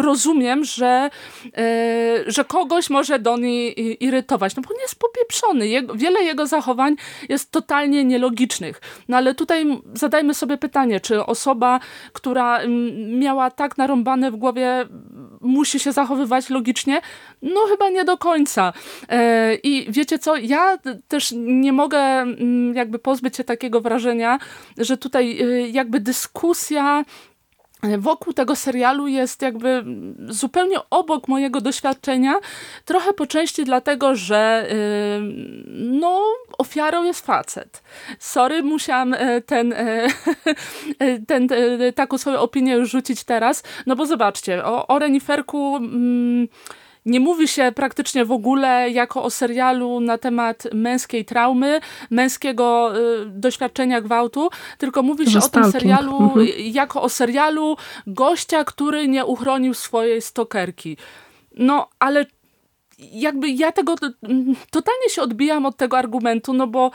rozumiem, że, e, że kogoś może do niej irytować, no bo on jest popieprzony, jego, wiele jego zachowań jest totalnie nielogicznych. No ale tutaj zadajmy sobie pytanie, czy osoba, która miała tak narąbane w głowie, musi się zachowywać logicznie? No chyba nie do końca. E, I wiecie co, ja też nie mogę jakby pozbyć się takiego wrażenia, że tutaj y, jakby dyskusja wokół tego serialu jest jakby zupełnie obok mojego doświadczenia, trochę po części dlatego, że yy, no, ofiarą jest facet. Sorry, musiałam e, ten, e, (laughs) ten, ten taką swoją opinię już rzucić teraz, no bo zobaczcie, o, o Reniferku... Mm, nie mówi się praktycznie w ogóle jako o serialu na temat męskiej traumy, męskiego y, doświadczenia gwałtu, tylko mówi się o tym serialu mhm. jako o serialu gościa, który nie uchronił swojej stokerki. No, ale jakby ja tego totalnie się odbijam od tego argumentu, no bo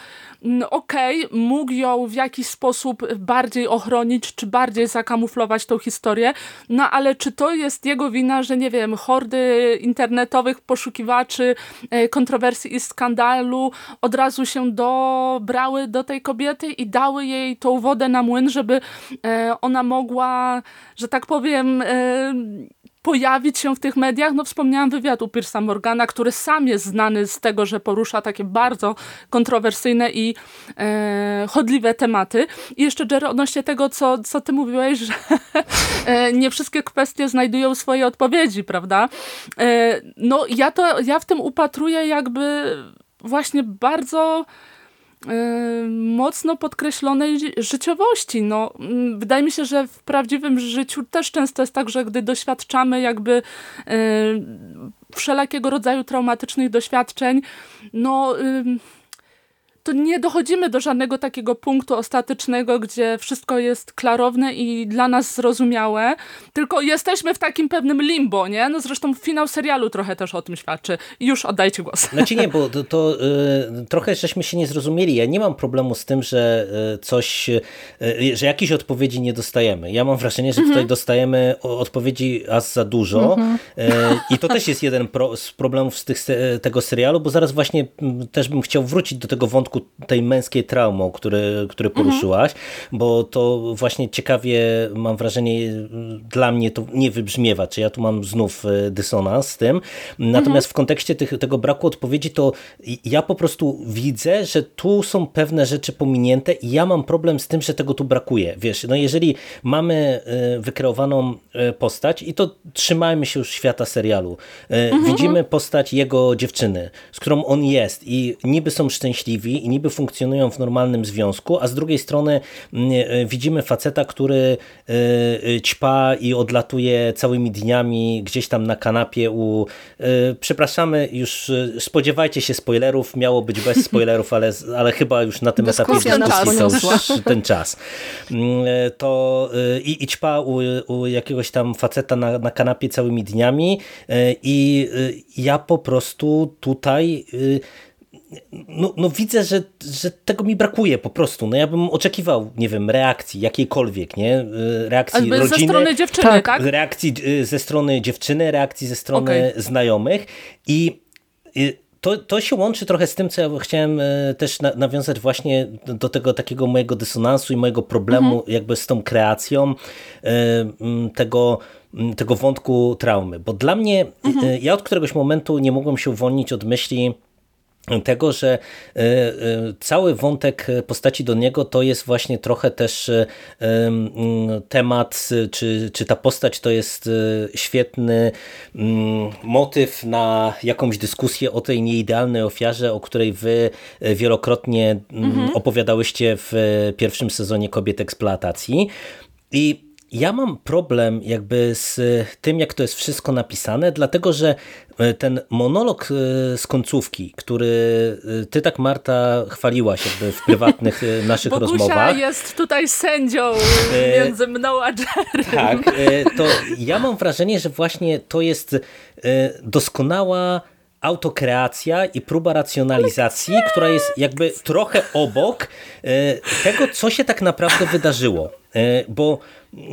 okej, okay, mógł ją w jakiś sposób bardziej ochronić, czy bardziej zakamuflować tą historię, no ale czy to jest jego wina, że nie wiem, hordy internetowych poszukiwaczy e, kontrowersji i skandalu od razu się dobrały do tej kobiety i dały jej tą wodę na młyn, żeby e, ona mogła, że tak powiem, e, pojawić się w tych mediach. No wspomniałam wywiad u Piersa Morgana, który sam jest znany z tego, że porusza takie bardzo kontrowersyjne i e, chodliwe tematy. I jeszcze Jerry odnośnie tego, co, co ty mówiłeś, że (laughs) e, nie wszystkie kwestie znajdują swoje odpowiedzi, prawda? E, no ja to, ja w tym upatruję jakby właśnie bardzo mocno podkreślonej życiowości. No, mm, wydaje mi się, że w prawdziwym życiu też często jest tak, że gdy doświadczamy jakby y, wszelakiego rodzaju traumatycznych doświadczeń, no to nie dochodzimy do żadnego takiego punktu ostatecznego, gdzie wszystko jest klarowne i dla nas zrozumiałe, tylko jesteśmy w takim pewnym limbo, nie? No zresztą finał serialu trochę też o tym świadczy. Już oddajcie głos. Znaczy nie, bo (laughs) to, to y, trochę żeśmy się nie zrozumieli. Ja nie mam problemu z tym, że y, coś, y, że jakiejś odpowiedzi nie dostajemy. Ja mam wrażenie, że mhm. tutaj dostajemy odpowiedzi aż za dużo mhm. i to też jest jeden pro, z problemów z tych, tego serialu, bo zaraz właśnie też bym chciał wrócić do tego wątku tej męskiej traumy, który, który mhm. poruszyłaś, mhm. bo to właśnie ciekawie mam wrażenie, dla mnie to nie wybrzmiewa, czy ja tu mam znów e, dysonans z tym. Natomiast mhm. w kontekście tych, tego braku odpowiedzi, to ja po prostu widzę, że tu są pewne rzeczy pominięte i ja mam problem z tym, że tego tu brakuje. Wiesz, no jeżeli mamy e, wykreowaną e, postać i to trzymajmy się już świata serialu. Mhm. Widzimy postać jego dziewczyny, z którą on jest i niby są szczęśliwi i niby funkcjonują w normalnym związku, a z drugiej strony mm, e, widzimy faceta, który e, e, ćpa i odlatuje całymi dniami gdzieś tam na kanapie u... Przepraszamy, już spodziewajcie się spoilerów, miało być bez (laughs) spoilerów, ale, ale chyba już na tym Dyskusja etapie dyskusji już ten czas. Mm, to i, i ćpa u, u jakiegoś tam faceta na, na kanapie całymi dniami i ja po prostu tutaj no, no widzę, że, że tego mi brakuje po prostu. No ja bym oczekiwał, nie wiem, reakcji jakiejkolwiek, nie? Y, reakcji Ale rodziny. ze strony dziewczyny, tak? tak? Reakcji y, ze strony dziewczyny, reakcji ze strony okay. znajomych i y, to, to się łączy trochę z tym, co ja chciałem też nawiązać właśnie do tego takiego mojego dysonansu i mojego problemu mhm. jakby z tą kreacją tego, tego wątku traumy. Bo dla mnie, mhm. ja od któregoś momentu nie mogłem się uwolnić od myśli, tego, że e, e, cały wątek postaci do niego to jest właśnie trochę też e, temat, czy, czy ta postać to jest świetny motyw na jakąś dyskusję o tej nieidealnej ofiarze, o której wy wielokrotnie mhm. opowiadałyście w pierwszym sezonie Kobiet Eksploatacji. I ja mam problem jakby z tym, jak to jest wszystko napisane, dlatego że e, ten monolog e, z końcówki, który ty tak Marta chwaliłaś jakby w prywatnych (laughs) naszych Bogusia rozmowach. jest tutaj sędzią między mną a Jerry. Tak, to ja mam wrażenie, że właśnie to jest doskonała autokreacja i próba racjonalizacji, która jest jakby trochę obok tego, co się tak naprawdę wydarzyło. Bo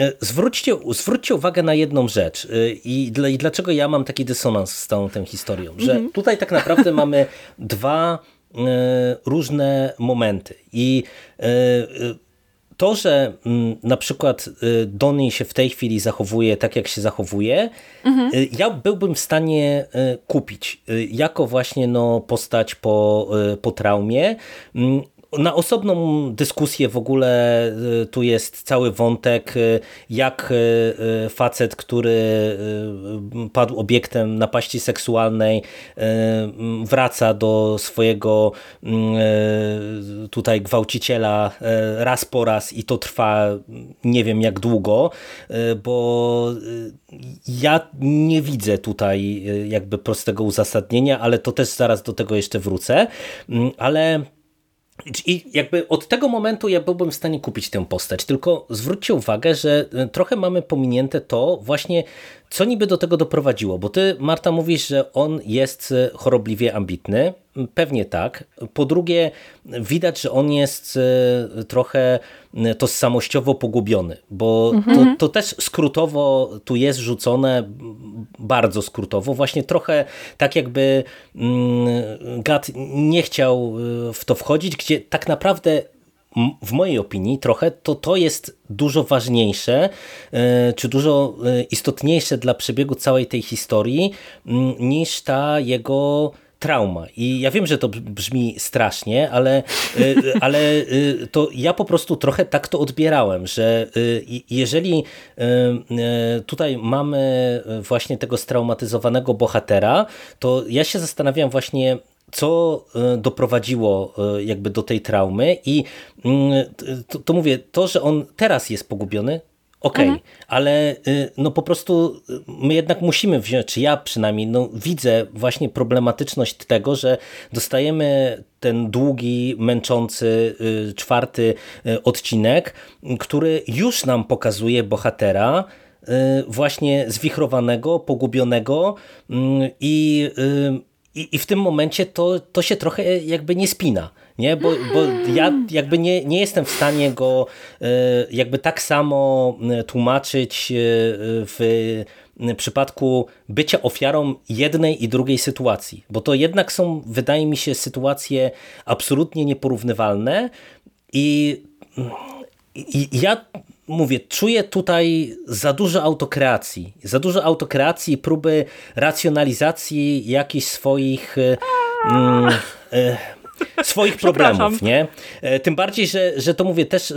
E, zwróćcie, zwróćcie uwagę na jedną rzecz e, i, i dlaczego ja mam taki dysonans z całą tą historią, że mhm. tutaj tak naprawdę (laughs) mamy dwa e, różne momenty i to, że mm, na przykład Donnie się w tej chwili zachowuje tak, jak się zachowuje, mhm. ja byłbym w stanie kupić jako właśnie no, postać po, po traumie. Na osobną dyskusję w ogóle y, tu jest cały wątek, y, jak y, facet, który padł obiektem napaści seksualnej, wraca do swojego tutaj gwałciciela raz po raz i to trwa nie wiem jak długo, bo ja nie widzę tutaj jakby prostego uzasadnienia, ale to też zaraz do tego jeszcze wrócę, ale i jakby od tego momentu ja byłbym w stanie kupić tę postać, tylko zwróćcie uwagę, że e, trochę mamy pominięte to właśnie, co niby do tego doprowadziło, bo ty Marta mówisz, że on jest e, chorobliwie ambitny, pewnie tak. Po drugie widać, że on jest e, trochę tożsamościowo pogubiony, bo mhm. to, to też skrótowo tu jest rzucone, bardzo skrótowo, właśnie trochę tak jakby mm, Gat nie chciał w to wchodzić, gdzie tak naprawdę w mojej opinii trochę, to to jest dużo ważniejsze, e, czy dużo e, istotniejsze dla przebiegu całej tej historii niż ta jego trauma. I ja wiem, że to brzmi strasznie, ale, e, ale to ja po prostu trochę tak to odbierałem, że jeżeli tutaj mamy właśnie tego straumatyzowanego bohatera, to ja się zastanawiam właśnie, co doprowadziło jakby do tej traumy i mm, to, to mówię, to, że on teraz jest pogubiony, okej, okay, mhm. ale e, no po prostu my jednak musimy wziąć, czy ja przynajmniej no widzę właśnie problematyczność tego, że dostajemy ten długi, męczący czwarty odcinek, który już nam pokazuje bohatera, właśnie zwichrowanego, pogubionego mm, i i, I w tym momencie to, to się trochę jakby nie spina, nie? Bo, bo ja jakby nie, nie jestem w stanie go e, jakby tak samo e, tłumaczyć e, w przypadku bycia ofiarą jednej i drugiej sytuacji, bo to jednak są, wydaje mi się, sytuacje absolutnie nieporównywalne i, i ja mówię, czuję tutaj za dużo autokreacji. Za dużo autokreacji próby racjonalizacji jakichś swoich mm, swoich problemów, nie? E, tym bardziej, że, że to mówię też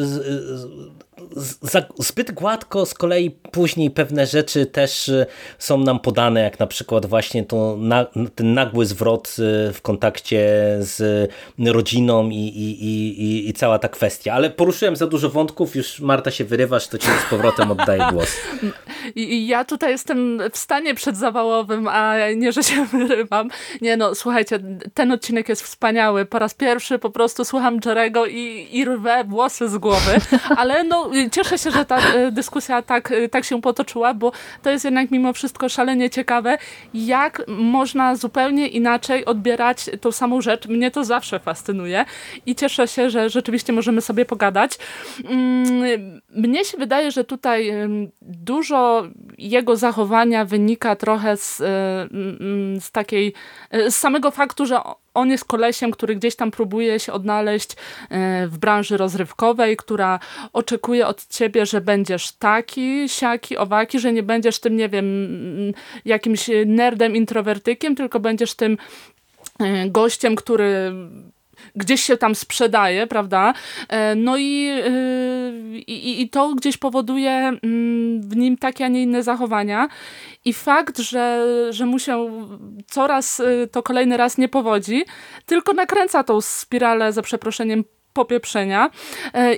zbyt gładko z kolei później pewne rzeczy też y, są nam podane, jak na przykład właśnie to, na, ten nagły zwrot y, w kontakcie z rodziną i, i, i, i cała ta kwestia. Ale poruszyłem za dużo wątków, już Marta się wyrywasz, to ci z powrotem oddaję (laughs) głos. Ja tutaj jestem w stanie przedzawałowym, a nie, że się wyrywam. Nie no, słuchajcie, ten odcinek jest wspaniały. Po raz pierwszy po prostu słucham Jerego i, i rwę włosy z głowy, ale no cieszę się, że ta e, dyskusja tak, e, tak się potoczyła, bo to jest jednak mimo wszystko szalenie ciekawe, jak można zupełnie inaczej odbierać tą samą rzecz. Mnie to zawsze fascynuje i cieszę się, że rzeczywiście możemy sobie pogadać. Mm, mnie się wydaje, że tutaj dużo jego zachowania wynika trochę z, e, z takiej, z samego faktu, że on jest kolesiem, który gdzieś tam próbuje się odnaleźć e, w branży rozrywkowej, która oczekuje od ciebie, że będziesz taki, siaki, owaki, że nie będziesz tym, nie wiem, jakimś nerdem, introwertykiem, tylko będziesz tym e, gościem, który gdzieś się tam sprzedaje, prawda? E, no i, i, i to gdzieś powoduje mm, w nim takie, a nie inne zachowania. I fakt, że, że mu się coraz y, to kolejny raz nie powodzi, tylko nakręca tą spiralę, za przeproszeniem, popieprzenia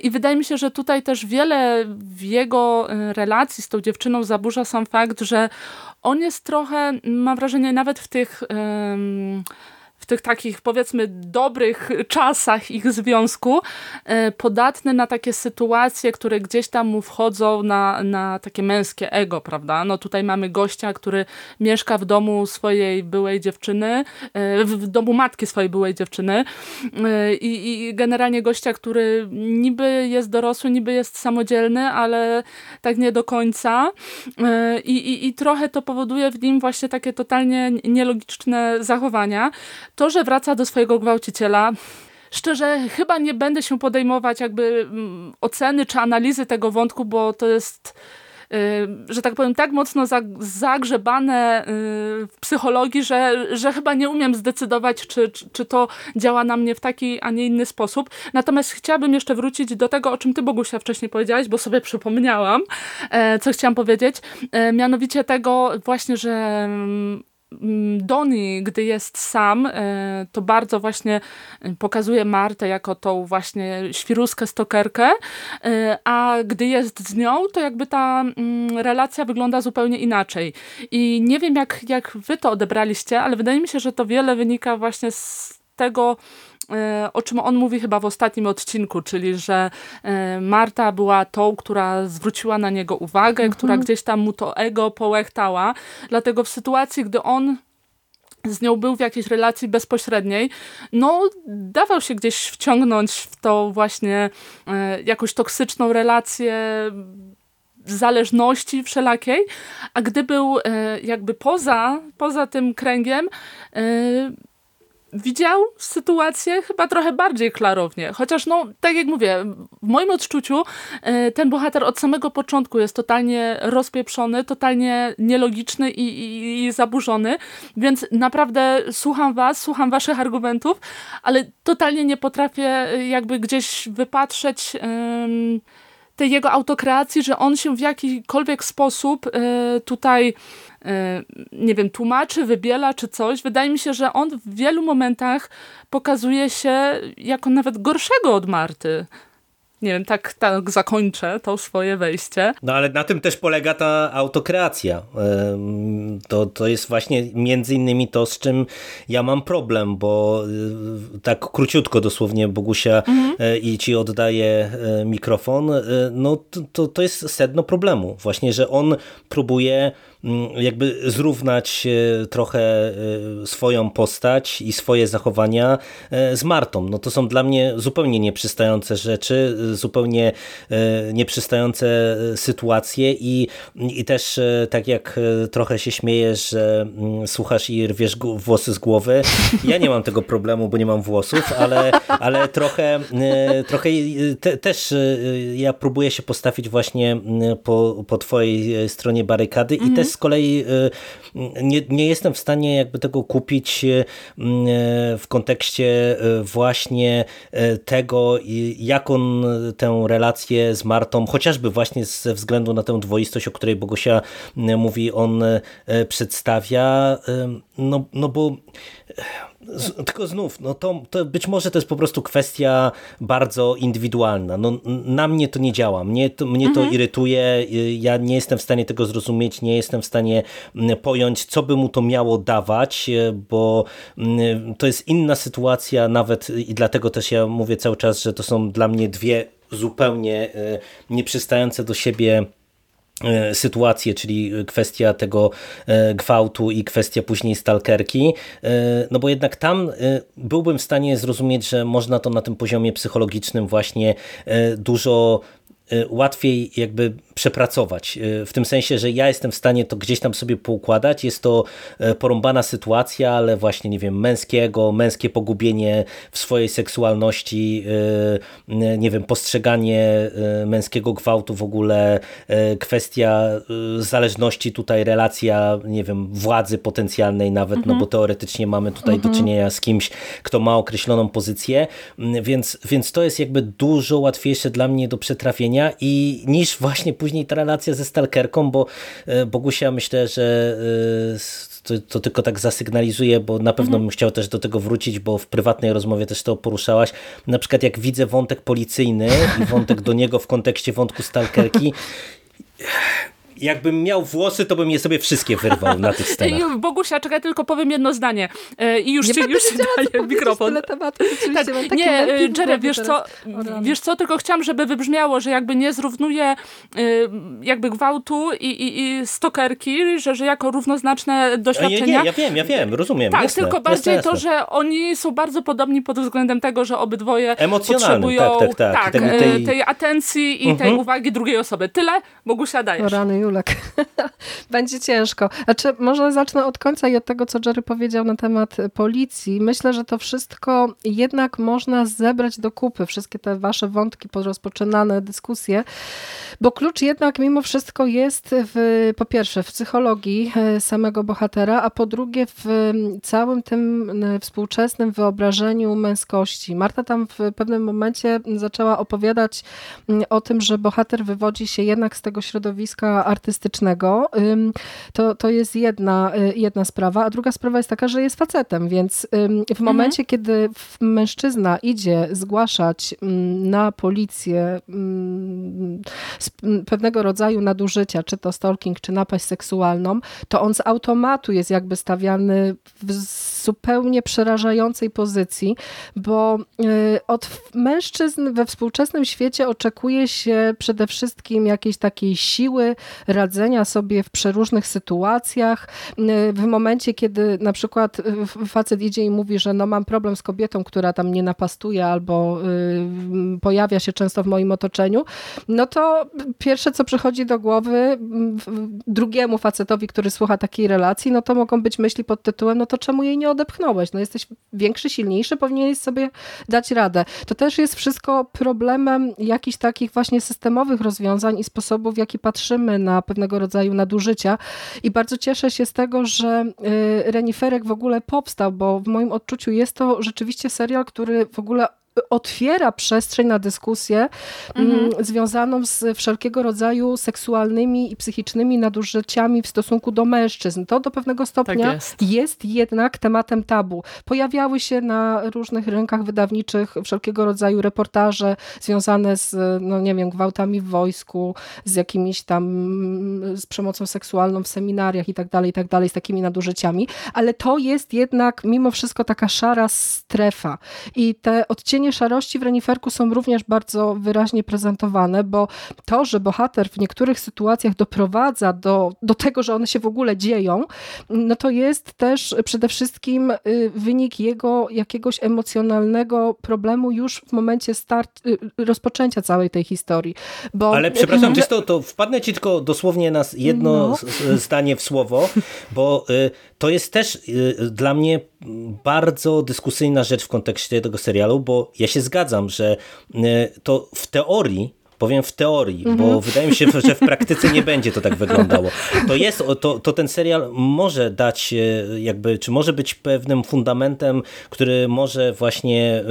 i wydaje mi się, że tutaj też wiele w jego relacji z tą dziewczyną zaburza sam fakt, że on jest trochę, mam wrażenie, nawet w tych w tych takich powiedzmy dobrych czasach ich związku e, podatny na takie sytuacje, które gdzieś tam mu wchodzą na, na takie męskie ego, prawda? No tutaj mamy gościa, który mieszka w domu swojej byłej dziewczyny, e, w domu matki swojej byłej dziewczyny e, i, i generalnie gościa, który niby jest dorosły, niby jest samodzielny, ale tak nie do końca i, i, i trochę to powoduje w nim właśnie takie totalnie nielogiczne zachowania to, że wraca do swojego gwałciciela, szczerze chyba nie będę się podejmować jakby mm, oceny czy analizy tego wątku, bo to jest y, że tak powiem, tak mocno zagrzebane y, w psychologii, że, że chyba nie umiem zdecydować, czy, czy, to działa na mnie w taki, a nie inny sposób. Natomiast chciałabym jeszcze wrócić do tego, o czym ty, Bogusia, wcześniej powiedziałaś, bo sobie przypomniałam, e, co chciałam powiedzieć. E, mianowicie tego właśnie, że mm, Doni, gdy jest sam, e, to bardzo właśnie e, pokazuje Martę jako tą właśnie świruskę, stokerkę, e, a gdy jest z nią, to jakby ta mm, relacja wygląda zupełnie inaczej. I nie wiem, jak, jak wy to odebraliście, ale wydaje mi się, że to wiele wynika właśnie z tego, o czym on mówi chyba w ostatnim odcinku, czyli że e, Marta była tą, która zwróciła na niego uwagę, mhm. która gdzieś tam mu to ego połechtała. Dlatego w sytuacji, gdy on z nią był w jakiejś relacji bezpośredniej, no dawał się gdzieś wciągnąć w tą właśnie e, jakąś toksyczną relację zależności wszelakiej, a gdy był e, jakby poza, poza tym kręgiem, e, widział sytuację chyba trochę bardziej klarownie. Chociaż, no, tak jak mówię, w moim odczuciu e, ten bohater od samego początku jest totalnie rozpieprzony, totalnie nielogiczny i, i, i zaburzony, więc naprawdę słucham was, słucham waszych argumentów, ale totalnie nie potrafię e, jakby gdzieś wypatrzeć tej jego autokreacji, że on się w jakikolwiek sposób e, tutaj e, nie wiem, tłumaczy, wybiela czy coś. Wydaje mi się, że on w wielu momentach pokazuje się jako nawet gorszego od Marty. Nie wiem, tak, tak zakończę to swoje wejście. No ale na tym też polega ta autokreacja. To, to jest właśnie między innymi to, z czym ja mam problem, bo y, tak króciutko dosłownie Bogusia mhm. E, i ci oddaję e, mikrofon. E, no to, to, to jest sedno problemu. Właśnie, że on próbuje jakby zrównać e, trochę e, swoją postać i swoje zachowania e, z Martą. No to są dla mnie zupełnie nieprzystające rzeczy, zupełnie nieprzystające sytuacje i, i też tak jak trochę się śmiejesz, że mm, słuchasz i rwiesz włosy z głowy. Ja nie mam tego problemu, bo nie mam włosów, ale, ale trochę, trochę te, też ja próbuję się postawić właśnie mm, po, po twojej stronie barykady i też z kolei y, nie, nie jestem w stanie jakby tego kupić y, w kontekście y, właśnie tego, jak on tę relację z Martą, chociażby właśnie ze względu na tę dwoistość, o której Bogusia mówi, on przedstawia, no, no bo tylko znów, no to, to być może to jest po prostu kwestia bardzo indywidualna. No, na mnie to nie działa, mnie to, mnie mhm. to irytuje, ja nie jestem w stanie tego zrozumieć, nie jestem w stanie pojąć, co by mu to miało dawać, bo mm, to jest inna sytuacja nawet i dlatego też ja mówię cały czas, że to są dla mnie dwie zupełnie nieprzystające do siebie sytuację, czyli kwestia tego e, gwałtu i kwestia później stalkerki, e, no bo jednak tam byłbym w stanie zrozumieć, że można to na tym poziomie psychologicznym właśnie dużo łatwiej jakby przepracować. Y, w tym sensie, że ja jestem w stanie to gdzieś tam sobie poukładać. Jest to e, porąbana sytuacja, ale właśnie, nie wiem, męskiego, męskie pogubienie w swojej seksualności, y, nie wiem, postrzeganie męskiego gwałtu w ogóle, kwestia zależności tutaj, relacja, nie wiem, władzy potencjalnej nawet, mhm. no bo teoretycznie mamy tutaj mhm. do czynienia z kimś, kto ma określoną pozycję, więc, więc to jest jakby dużo łatwiejsze dla mnie do przetrawienia i niż właśnie później później ta relacja ze Stalkerką, bo Bogusia myślę, że to, to, tylko tak zasygnalizuje, bo na pewno mhm. bym chciał też do tego wrócić, bo w prywatnej rozmowie też to poruszałaś. Na przykład jak widzę wątek policyjny i wątek do niego w kontekście wątku stalkerki, jakbym miał włosy, to bym je sobie wszystkie wyrwał na tych scenach. Bogusia, czekaj, tylko powiem jedno zdanie. E, I już nie ci, już ci daję mikrofon. Tematów, tak, nie, e, Jerry, wiesz co, wiesz co, tylko chciałam, żeby wybrzmiało, że jakby nie zrównuje jakby gwałtu i, i, i stokerki, że, że jako równoznaczne doświadczenia. Nie, nie, ja wiem, ja wiem, rozumiem. Tak, jasne, tylko bardziej jasne, to, że oni są bardzo podobni pod względem tego, że obydwoje potrzebują tak, tak, tak. tak tej... tej... atencji i tej mhm. uwagi drugiej osoby. Tyle, Bogusia, dajesz. Rany, Julek. (laughs) Będzie ciężko. Znaczy, może zacznę od końca i od tego, co Jerry powiedział na temat policji. Myślę, że to wszystko jednak można zebrać do kupy, wszystkie te wasze wątki, rozpoczynane dyskusje, bo klucz jednak mimo wszystko jest w, po pierwsze w psychologii e, samego bohatera, a po drugie w całym tym e, współczesnym wyobrażeniu męskości. Marta tam w pewnym momencie zaczęła opowiadać o tym, że bohater wywodzi się jednak z tego środowiska artystycznego, to, to jest jedna, y, jedna sprawa, a druga sprawa jest taka, że jest facetem, więc w momencie, mhm. kiedy mężczyzna idzie zgłaszać na policję pewnego rodzaju nadużycia, czy to stalking, czy napaść seksualną, to on z automatu jest jakby stawiany w zupełnie przerażającej pozycji, bo y, od mężczyzn we współczesnym świecie oczekuje się przede wszystkim jakiejś takiej siły radzenia sobie w przeróżnych sytuacjach. Y, w momencie, kiedy na przykład y, facet idzie i mówi, że no mam problem z kobietą, która tam nie napastuje albo y, pojawia się często w moim otoczeniu, no to pierwsze, co przychodzi do głowy drugiemu facetowi, który słucha takiej relacji, no to mogą być myśli pod tytułem, no to czemu jej nie odepchnąłeś? No jesteś większy, silniejszy, powinieneś sobie dać radę. To też jest wszystko problemem jakichś takich właśnie systemowych rozwiązań i sposobów, w jaki patrzymy na pewnego rodzaju rodzaju nadużycia. I bardzo cieszę się z tego, że y, Reniferek w ogóle powstał, bo w moim odczuciu jest to rzeczywiście serial, który w ogóle otwiera przestrzeń na dyskusję mm, mhm. związaną z wszelkiego rodzaju seksualnymi i psychicznymi nadużyciami w stosunku do mężczyzn. To do pewnego stopnia tak jest. jest. jednak tematem tabu. Pojawiały się na różnych rynkach wydawniczych wszelkiego rodzaju reportaże związane z, no nie wiem, gwałtami w wojsku, z jakimiś tam, z przemocą seksualną w seminariach i tak dalej, i tak dalej, z takimi nadużyciami, ale to jest jednak mimo wszystko taka szara strefa i te odcienie odcienie szarości w reniferku są również bardzo wyraźnie prezentowane, bo to, że bohater w niektórych sytuacjach doprowadza do, do tego, że one się w ogóle dzieją, no to jest też przede wszystkim y, wynik jego jakiegoś emocjonalnego problemu już w momencie start, y, rozpoczęcia całej tej historii. Bo... Ale przepraszam, czy to, to wpadnę ci tylko dosłownie na jedno no. zdanie w słowo, bo y, to jest też dla mnie bardzo dyskusyjna rzecz w kontekście tego serialu, bo ja się zgadzam, że e, to w teorii Powiem w teorii, bo mhm. wydaje mi się, że w praktyce nie (laughs) będzie to tak wyglądało. To jest, to, to ten serial może dać e, jakby, czy może być pewnym fundamentem, który może właśnie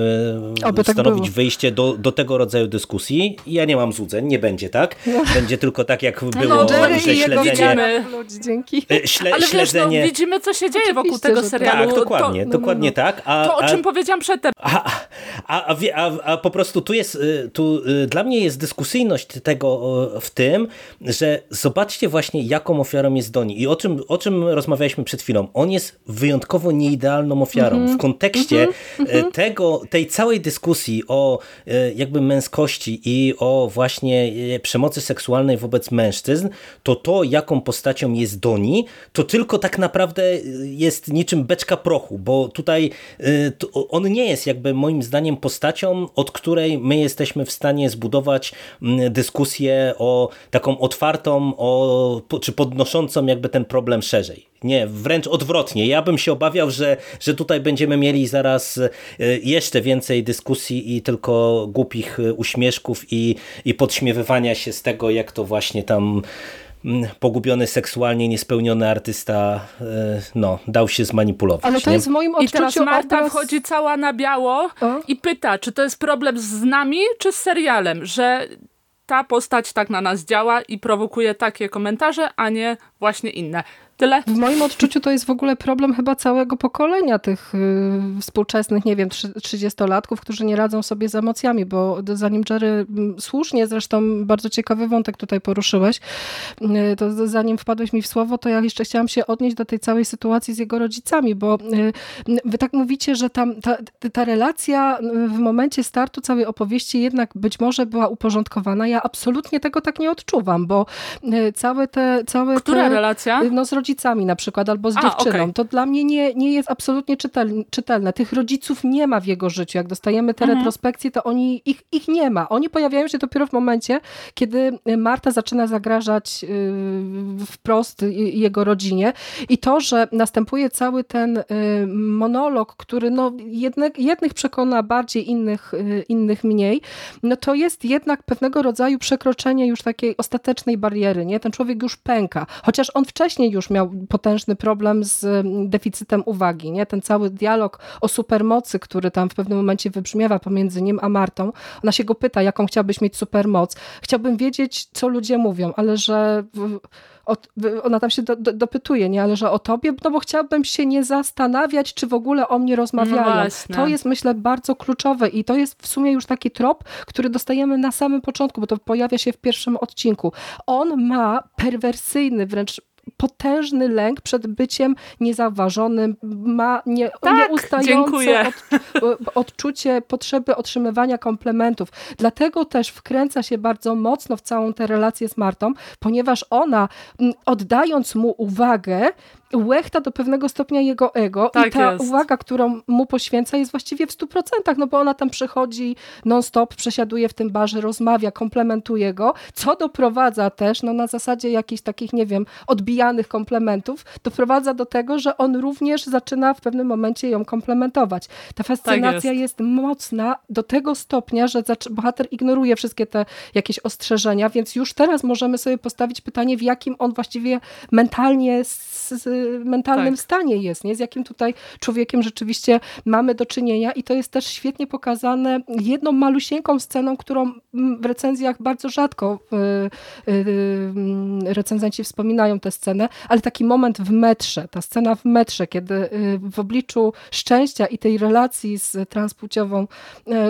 e, Oby tak stanowić tak wyjście do, do tego rodzaju dyskusji. Ja nie mam złudzeń, nie będzie tak. No. Będzie tylko tak, jak no, było, no, że śledzenie... Dzięki. E, śle, Ale śledzenie... Wiesz, no, widzimy, co się dzieje wokół tego tak. serialu. Tak, dokładnie, to, dokładnie no, no. tak. A, to, o czym a, powiedziałam przedtem. A, a, a, a, po prostu tu jest, tu dla mnie jest dyskusja dyskusyjność tego w tym, że zobaczcie właśnie jaką ofiarą jest Doni i o czym, o czym rozmawialiśmy przed chwilą. On jest wyjątkowo nieidealną ofiarą. Mm -hmm. W kontekście mm -hmm. tego, tej całej dyskusji o e, jakby męskości i o właśnie e, przemocy seksualnej wobec mężczyzn, to to jaką postacią jest Doni, to tylko tak naprawdę jest niczym beczka prochu, bo tutaj on nie jest jakby moim zdaniem postacią, od której my jesteśmy w stanie zbudować dyskusję o taką otwartą, o, czy podnoszącą jakby ten problem szerzej. Nie, wręcz odwrotnie. Ja bym się obawiał, że, że tutaj będziemy mieli zaraz e, jeszcze więcej dyskusji i tylko głupich e, uśmieszków i, i podśmiewywania się z tego, jak to właśnie tam pogubiony seksualnie, niespełniony artysta e, no, dał się zmanipulować. Ale to nie? jest w moim odczuciu I teraz Marta obraz... wchodzi cała na biało o? i pyta, czy to jest problem z nami, czy z serialem, że ta postać tak na nas działa i prowokuje takie komentarze, a nie właśnie inne. Tyle. W moim odczuciu to jest w ogóle problem chyba całego pokolenia tych y, współczesnych, nie wiem, trzydziestolatków, którzy nie radzą sobie z emocjami, bo zanim Jerry, słusznie zresztą bardzo ciekawy wątek tutaj poruszyłeś, y, to zanim wpadłeś mi w słowo, to ja jeszcze chciałam się odnieść do tej całej sytuacji z jego rodzicami, bo y, wy tak mówicie, że tam ta, ta relacja w momencie startu całej opowieści jednak być może była uporządkowana. Ja absolutnie tego tak nie odczuwam, bo całe te... Całe Która te, relacja? No z rodzicami na przykład, albo z A, dziewczyną. Okay. To dla mnie nie, nie jest absolutnie czytelne. Tych rodziców nie ma w jego życiu. Jak dostajemy te mhm. retrospekcje, to oni, ich, ich nie ma. Oni pojawiają się dopiero w momencie, kiedy Marta zaczyna zagrażać yy, wprost jego rodzinie. I to, że następuje cały ten monolog, który no, jednych, jednych przekona bardziej, innych, innych mniej, no to jest jednak pewnego rodzaju przekroczenie już takiej ostatecznej bariery. Nie? Ten człowiek już pęka. Chociaż on wcześniej już miał miał potężny problem z mm, deficytem uwagi. Nie? Ten cały dialog o supermocy, który tam w pewnym momencie wybrzmiewa pomiędzy nim a Martą, ona się go pyta, jaką chciałbyś mieć supermoc. Chciałbym wiedzieć, co ludzie mówią, ale że ona tam się do, do, dopytuje, nie, ale że o tobie, no bo chciałabym się nie zastanawiać, czy w ogóle o mnie rozmawiają. No to jest myślę bardzo kluczowe i to jest w sumie już taki trop, który dostajemy na samym początku, bo to pojawia się w pierwszym odcinku. On ma perwersyjny wręcz potężny lęk przed byciem niezauważonym, ma nie, tak, nieustające od, odczucie potrzeby otrzymywania komplementów. Dlatego też wkręca się bardzo mocno w całą tę relację z Martą, ponieważ ona oddając mu uwagę, łechta do pewnego stopnia jego ego tak i ta jest. uwaga, którą mu poświęca jest właściwie w stu procentach, no bo ona tam przychodzi non-stop, przesiaduje w tym barze, rozmawia, komplementuje go, co doprowadza też, no na zasadzie jakichś takich, nie wiem, odbijanych komplementów, doprowadza do tego, że on również zaczyna w pewnym momencie ją komplementować. Ta fascynacja tak jest. jest. mocna do tego stopnia, że bohater ignoruje wszystkie te jakieś ostrzeżenia, więc już teraz możemy sobie postawić pytanie, w jakim on właściwie mentalnie mentalnym tak. stanie jest, nie? z jakim tutaj człowiekiem rzeczywiście mamy do czynienia i to jest też świetnie pokazane jedną malusieńką sceną, którą w recenzjach bardzo rzadko y, y, recenzenci wspominają tę scenę, ale taki moment w metrze, ta scena w metrze, kiedy y, w obliczu szczęścia i tej relacji z transpłciową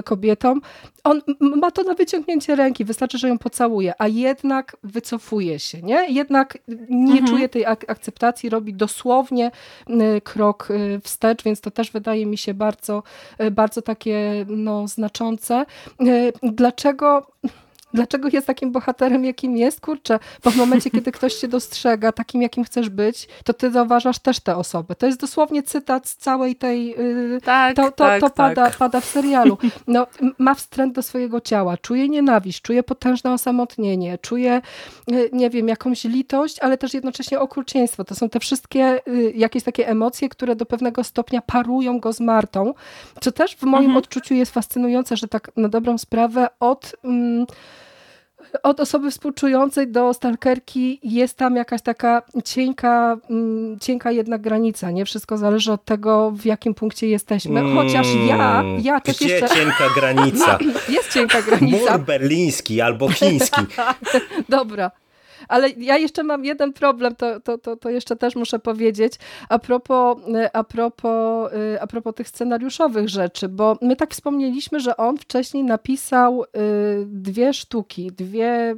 kobietą, on ma to na wyciągnięcie ręki, wystarczy, że ją pocałuje, a jednak wycofuje się, nie? Jednak nie mhm. czuje tej ak akceptacji, robi dosłownie y, krok y, wstecz, więc to też wydaje mi się bardzo, y, bardzo takie no, znaczące. Dlaczego dlaczego jest takim bohaterem, jakim jest, kurczę, bo w momencie, kiedy ktoś cię dostrzega takim, jakim chcesz być, to ty zauważasz też tę osobę. To jest dosłownie cytat z całej tej, tak, to, to, tak, to pada, tak. pada w serialu. No, ma wstręt do swojego ciała, czuje nienawiść, czuje potężne osamotnienie, czuje, nie wiem, jakąś litość, ale też jednocześnie okrucieństwo. To są te wszystkie jakieś takie emocje, które do pewnego stopnia parują go z Martą, co też w moim mhm. odczuciu jest fascynujące, że tak na dobrą sprawę od... Mm, od osoby współczującej do stalkerki jest tam jakaś taka cienka, mm, cienka jednak granica. Nie wszystko zależy od tego, w jakim punkcie jesteśmy. Chociaż ja, ja też Gdzie jeszcze... cienka granica? (laughs) jest cienka granica. Mur berliński albo chiński. (laughs) Dobra. Ale ja jeszcze mam jeden problem, to, to, to, to jeszcze też muszę powiedzieć, a propos, y, a, propos, y, a propos tych scenariuszowych rzeczy, bo my tak wspomnieliśmy, że on wcześniej napisał y, dwie sztuki, dwie,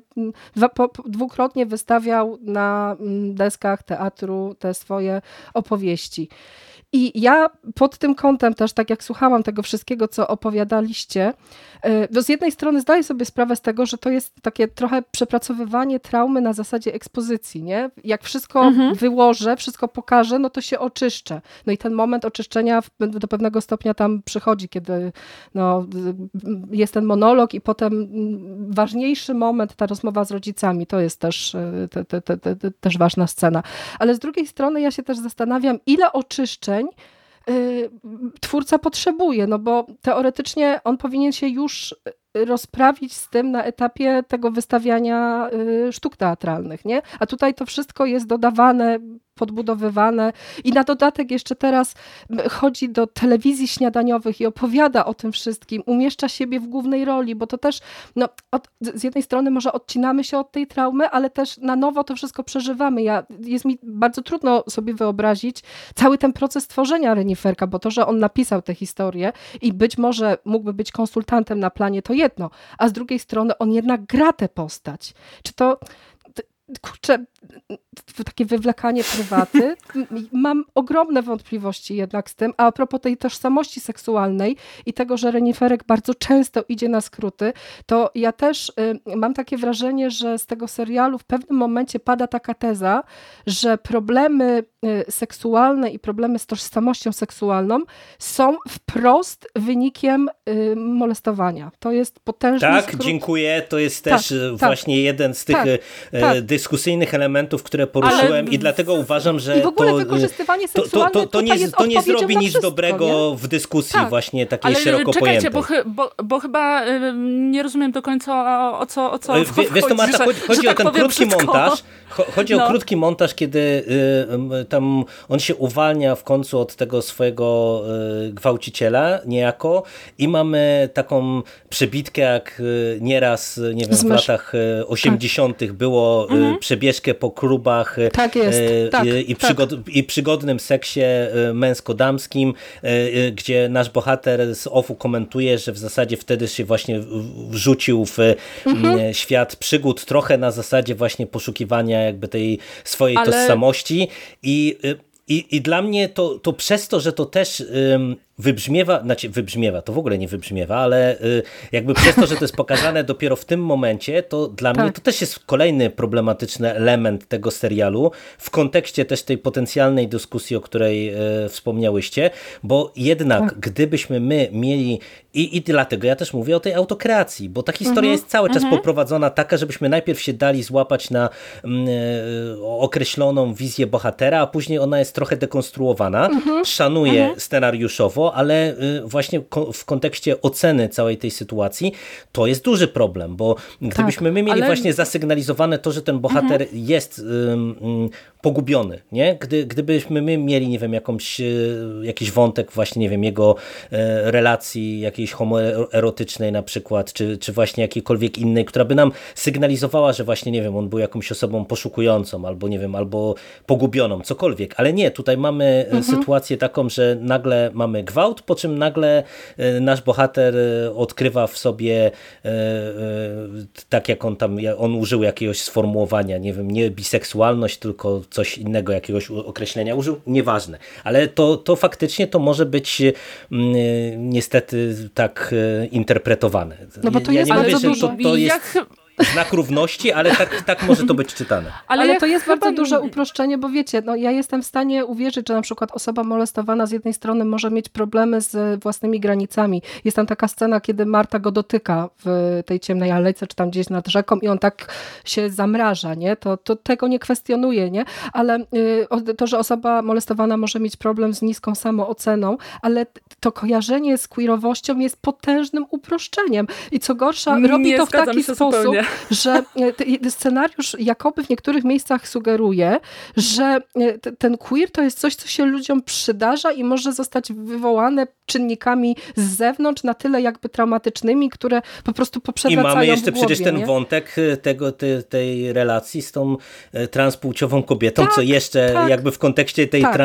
dwa, po, dwukrotnie wystawiał na deskach teatru te swoje opowieści. I ja pod tym kątem też, tak jak słuchałam tego wszystkiego, co opowiadaliście, no z jednej strony zdaję sobie sprawę z tego, że to jest takie trochę przepracowywanie traumy na zasadzie ekspozycji, nie? Jak wszystko mhm. wyłożę, wszystko pokażę, no to się oczyszczę. No i ten moment oczyszczenia do pewnego stopnia tam przychodzi, kiedy no, jest ten monolog i potem mm, ważniejszy moment, ta rozmowa z rodzicami, to jest też, e, te, te, te, też ważna scena. Ale z drugiej strony ja się też zastanawiam, ile oczyszczeń Y, twórca potrzebuje, no bo teoretycznie on powinien się już rozprawić z tym na etapie tego wystawiania y, sztuk teatralnych, nie? A tutaj to wszystko jest dodawane podbudowywane i na dodatek jeszcze teraz chodzi do telewizji śniadaniowych i opowiada o tym wszystkim, umieszcza siebie w głównej roli, bo to też no, od, z jednej strony może odcinamy się od tej traumy, ale też na nowo to wszystko przeżywamy. Ja, jest mi bardzo trudno sobie wyobrazić cały ten proces tworzenia Reniferka, bo to, że on napisał tę historię i być może mógłby być konsultantem na planie, to jedno, a z drugiej strony on jednak gra tę postać. Czy to kurczę, takie wywlekanie prywaty. Mam ogromne wątpliwości jednak z tym, a, a propos tej tożsamości seksualnej i tego, że Reniferek bardzo często idzie na skróty, to ja też y, mam takie wrażenie, że z tego serialu w pewnym momencie pada taka teza, że problemy y, seksualne i problemy z tożsamością seksualną są wprost wynikiem y, molestowania. To jest potężny Tak, skrót. dziękuję. To jest tak, też tak, właśnie jeden z tych tak, tak. dyskusyjnych elementów, które poruszyłem Ale... i dlatego uważam, że I w ogóle to, wykorzystywanie to, to, to, to, nie, to nie zrobi nic wszystko, dobrego nie? w dyskusji tak. właśnie takiej Ale szeroko czekajcie, pojętej. Bo, bo, bo chyba y, nie rozumiem do końca o, o co, o co Wiesz, chodzi. Wiesz to Marta, chodzi, chodzi że, o ten tak krótki wszystko. montaż, chodzi no. o krótki montaż, kiedy y, tam on się uwalnia w końcu od tego swojego y, gwałciciela niejako i mamy taką przebitkę jak y, nieraz, nie wiem, w latach 80 tak. było mhm. przebieżkę po klubach tak jest, tak, i, przygod tak. i przygodnym seksie męsko-damskim, gdzie nasz bohater z OFU komentuje, że w zasadzie wtedy się właśnie wrzucił w mhm. świat przygód, trochę na zasadzie właśnie poszukiwania jakby tej swojej Ale... tożsamości i i, I dla mnie to, to przez to, że to też ym, wybrzmiewa, znaczy wybrzmiewa, to w ogóle nie wybrzmiewa, ale y, jakby przez to, że to jest pokazane (laughs) dopiero w tym momencie, to dla tak. mnie to też jest kolejny problematyczny element tego serialu w kontekście też tej potencjalnej dyskusji, o której y, wspomniałyście, bo jednak tak. gdybyśmy my mieli i, I dlatego ja też mówię o tej autokreacji, bo ta historia mhm, jest cały czas mhm. poprowadzona taka, żebyśmy najpierw się dali złapać na mm, e, określoną wizję bohatera, a później ona jest trochę dekonstruowana. Mhm, Szanuję mhm. Ale y, właśnie w kontekście oceny całej tej sytuacji to jest duży problem, bo gdybyśmy tak, my mieli ale... właśnie zasygnalizowane to, że ten bohater mhm. jest um, pogubiony, nie? Gdy, gdybyśmy my mieli, nie wiem, jakąś, y, jakiś wątek właśnie, nie wiem, jego e, relacji, jakiejś jakiejś homoerotycznej na przykład, czy, czy właśnie jakiejkolwiek innej, która by nam sygnalizowała, że właśnie, nie wiem, on był jakąś osobą poszukującą, albo nie wiem, albo pogubioną, cokolwiek. Ale nie, tutaj mamy e, mhm. sytuację taką, że nagle mamy gwałt, po czym nagle e, nasz bohater e, odkrywa w sobie tak jak on tam, on użył jakiegoś sformułowania, nie wiem, nie biseksualność, tylko coś innego, jakiegoś określenia użył, nieważne. Ale to, to faktycznie to może być niestety tak e, interpretowane. No bo to ja jest nie bardzo mówię, dużo. że to, to jest znak równości, ale tak, tak może to być czytane. Ale, ale to jest bardzo duże uproszczenie, bo wiecie, no ja jestem w stanie uwierzyć, że na przykład osoba molestowana z jednej strony może mieć problemy z własnymi granicami. Jest tam taka scena, kiedy Marta go dotyka w tej ciemnej alejce, czy tam gdzieś nad rzeką i on tak się zamraża, nie? To, to tego nie kwestionuje, nie? Ale y, to, że osoba molestowana może mieć problem z niską samooceną, ale to kojarzenie z queerowością jest potężnym uproszczeniem. I co gorsza, robi nie to w taki sposób, zupełnie że e, scenariusz jakoby w niektórych miejscach sugeruje, że e, ten queer to jest coś, co się ludziom przydarza i może zostać wywołane czynnikami z zewnątrz na tyle jakby traumatycznymi, które po prostu poprzedzają I mamy jeszcze głowie, przecież ten nie? wątek e, tego, te, tej relacji z tą transpłciową kobietą, tak, co jeszcze tak, jakby w kontekście tej, tak.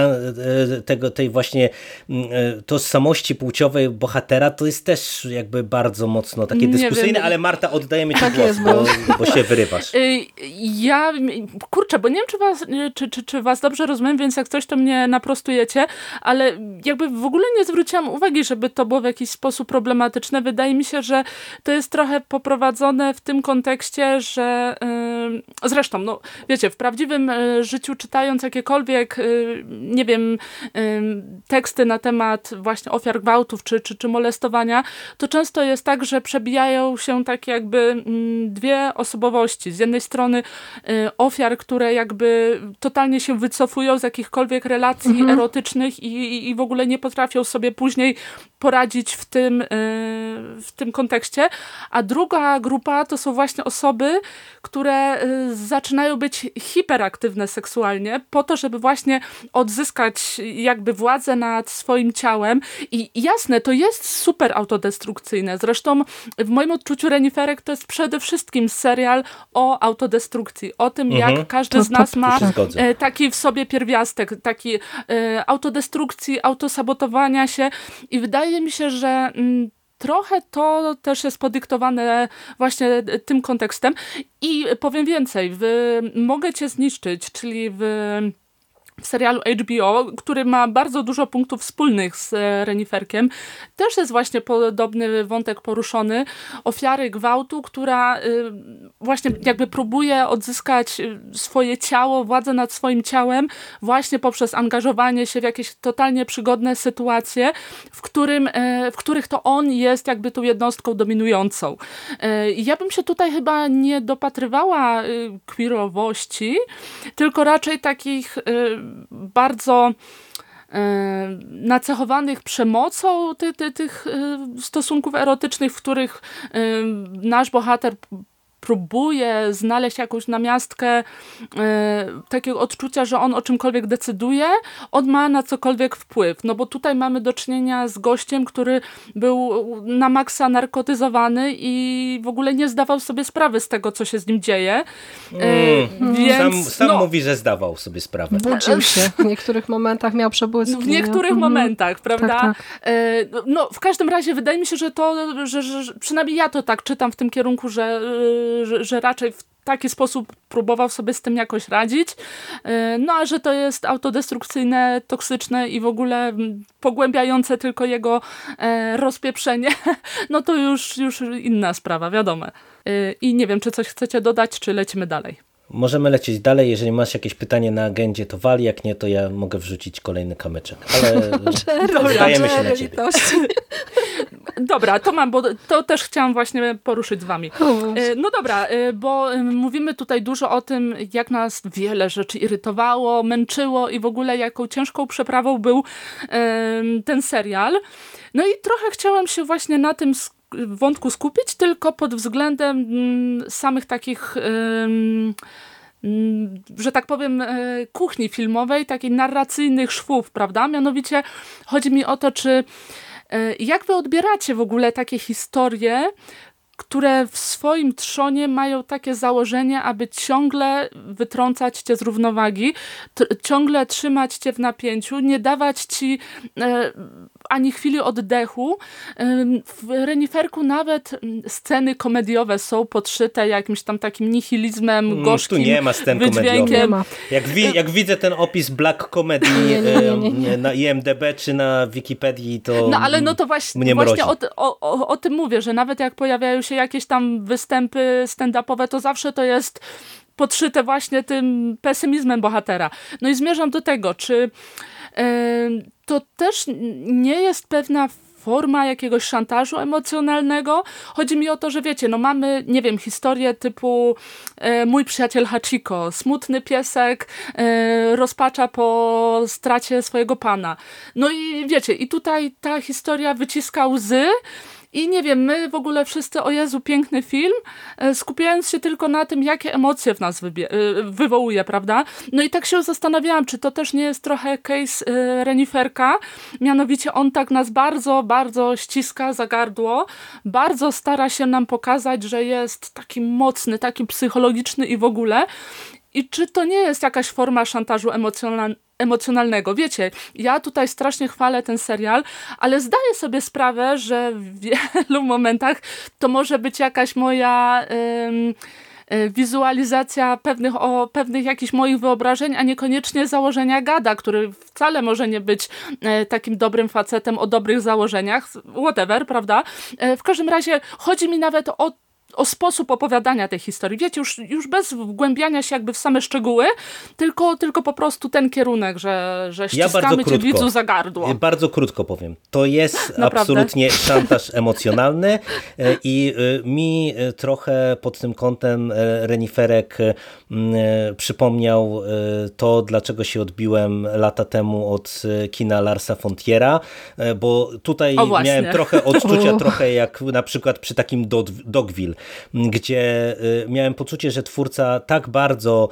tego, tej właśnie tożsamości płciowej bohatera, to jest też jakby bardzo mocno takie dyskusyjne, ale Marta, oddajemy ci tak głos, jest, bo, bo się wyrywasz. Y, ja, kurczę, bo nie wiem, czy was, czy, czy, czy was dobrze rozumiem, więc jak coś, to mnie naprostujecie, ale jakby w ogóle nie zwróciłam uwagi, żeby to było w jakiś sposób problematyczne. Wydaje mi się, że to jest trochę poprowadzone w tym kontekście, że yy, zresztą, no wiecie, w prawdziwym y, życiu czytając jakiekolwiek, yy, nie wiem, yy, teksty na temat właśnie ofiar gwałtów czy, czy, czy molestowania, to często jest tak, że przebijają się tak jakby mm, dwie osobowości. Z jednej strony y, ofiar, które jakby totalnie się wycofują z jakichkolwiek relacji mhm. erotycznych i, i w ogóle nie potrafią sobie później poradzić w tym, y, w tym kontekście. A druga grupa to są właśnie osoby, które zaczynają być hiperaktywne seksualnie po to, żeby właśnie odzyskać jakby władzę nad swoim ciałem i jasne, to jest super autodestrukcyjne. Zresztą w moim odczuciu Reniferek to jest przede wszystkim serial o autodestrukcji, o tym mhm. jak każdy z nas ma taki w sobie pierwiastek, taki autodestrukcji, autosabotowania się. I wydaje mi się, że mm, trochę to też jest podyktowane właśnie tym kontekstem. I powiem więcej, w Mogę Cię Zniszczyć, czyli w w serialu HBO, który ma bardzo dużo punktów wspólnych z e, Reniferkiem. Też jest właśnie podobny wątek poruszony. Ofiary gwałtu, która y, właśnie jakby próbuje odzyskać y, swoje ciało, władzę nad swoim ciałem właśnie poprzez angażowanie się w jakieś totalnie przygodne sytuacje, w, którym, e, w których to on jest jakby tą jednostką dominującą. E, ja bym się tutaj chyba nie dopatrywała y, queerowości, tylko raczej takich bardzo e, nacechowanych przemocą ty, ty, tych e, stosunków erotycznych, w których e, nasz bohater próbuje znaleźć jakąś namiastkę e, takiego odczucia, że on o czymkolwiek decyduje, on ma na cokolwiek wpływ. No bo tutaj mamy do czynienia z gościem, który był na maksa narkotyzowany i w ogóle nie zdawał sobie sprawy z tego, co się z nim dzieje. E, mm. Więc, sam sam no, mówi, że zdawał sobie sprawę. Budził się. W niektórych momentach miał przebłyski. W niektórych mhm. momentach, prawda? Tak, tak. E, no, w każdym razie wydaje mi się, że to, że, że przynajmniej ja to tak czytam w tym kierunku, że że, że raczej w taki sposób próbował sobie z tym jakoś radzić. E, no a że to jest autodestrukcyjne, toksyczne i w ogóle pogłębiające tylko jego e, rozpieprzenie, (laughs) no to już, już inna sprawa, wiadomo. E, I nie wiem, czy coś chcecie dodać, czy lecimy dalej. Możemy lecieć dalej. Jeżeli masz jakieś pytanie na agendzie, to wali. Jak nie, to ja mogę wrzucić kolejny kamyczek. Ale (laughs) zdajemy się na ciebie. (laughs) Dobra, to mam, bo to też chciałam właśnie poruszyć z wami. E, no dobra, e, bo e, mówimy tutaj dużo o tym, jak nas wiele rzeczy irytowało, męczyło i w ogóle jaką ciężką przeprawą był ten serial. No i trochę chciałam się właśnie na tym wątku skupić, tylko pod względem mm, samych takich mm, że tak powiem, kuchni filmowej, takich narracyjnych szwów, prawda? Mianowicie chodzi mi o to, czy jak wy odbieracie w ogóle takie historie, które w swoim trzonie mają takie założenie, aby ciągle wytrącać cię z równowagi, ciągle trzymać cię w napięciu, nie dawać ci e, ani chwili oddechu. W Reniferku nawet sceny komediowe są podszyte jakimś tam takim nihilizmem, mm, gorzkim Tu nie ma scen wydźwiękiem. Jak, wi jak widzę ten opis black comedy nie, nie, nie, na IMDB czy na Wikipedii, to No ale no to właśnie, właśnie o, o, o, o tym mówię, że nawet jak pojawiają się jakieś tam występy stand-upowe, to zawsze to jest podszyte właśnie tym pesymizmem bohatera. No i zmierzam do tego, czy to też nie jest pewna forma jakiegoś szantażu emocjonalnego. Chodzi mi o to, że wiecie, no mamy, nie wiem, historię typu e, mój przyjaciel Hachiko, smutny piesek, e, rozpacza po stracie swojego pana. No i wiecie, i tutaj ta historia wyciska łzy, i nie wiem, my w ogóle wszyscy, o Jezu, piękny film, e, skupiając się tylko na tym, jakie emocje w nas e, wywołuje, prawda? No i tak się zastanawiałam, czy to też nie jest trochę case e, Reniferka, mianowicie on tak nas bardzo, bardzo ściska za gardło, bardzo stara się nam pokazać, że jest taki mocny, taki psychologiczny i w ogóle. I czy to nie jest jakaś forma szantażu emocjonalnego? Emocjonalnego. Wiecie, ja tutaj strasznie chwalę ten serial, ale zdaję sobie sprawę, że w wielu (laughs) momentach to może być jakaś moja... E, wizualizacja pewnych, o, pewnych jakichś moich wyobrażeń, a niekoniecznie założenia Gada, który wcale może nie być e, takim dobrym facetem o dobrych założeniach, whatever, prawda? E, w każdym razie chodzi mi nawet o o sposób opowiadania tej historii. Wiecie, już, już bez wgłębiania się jakby w same szczegóły, tylko, tylko po prostu ten kierunek, że, że ściskamy ja cię widzu za gardło. Bardzo krótko powiem. To jest (laughs) absolutnie szantaż emocjonalny e, i e, mi trochę pod tym kątem Reniferek przypomniał to, dlaczego się odbiłem lata temu od kina Larsa Fontiera, bo tutaj miałem trochę odczucia, (laughs) trochę jak na przykład przy takim Dogville, gdzie miałem poczucie, że twórca tak bardzo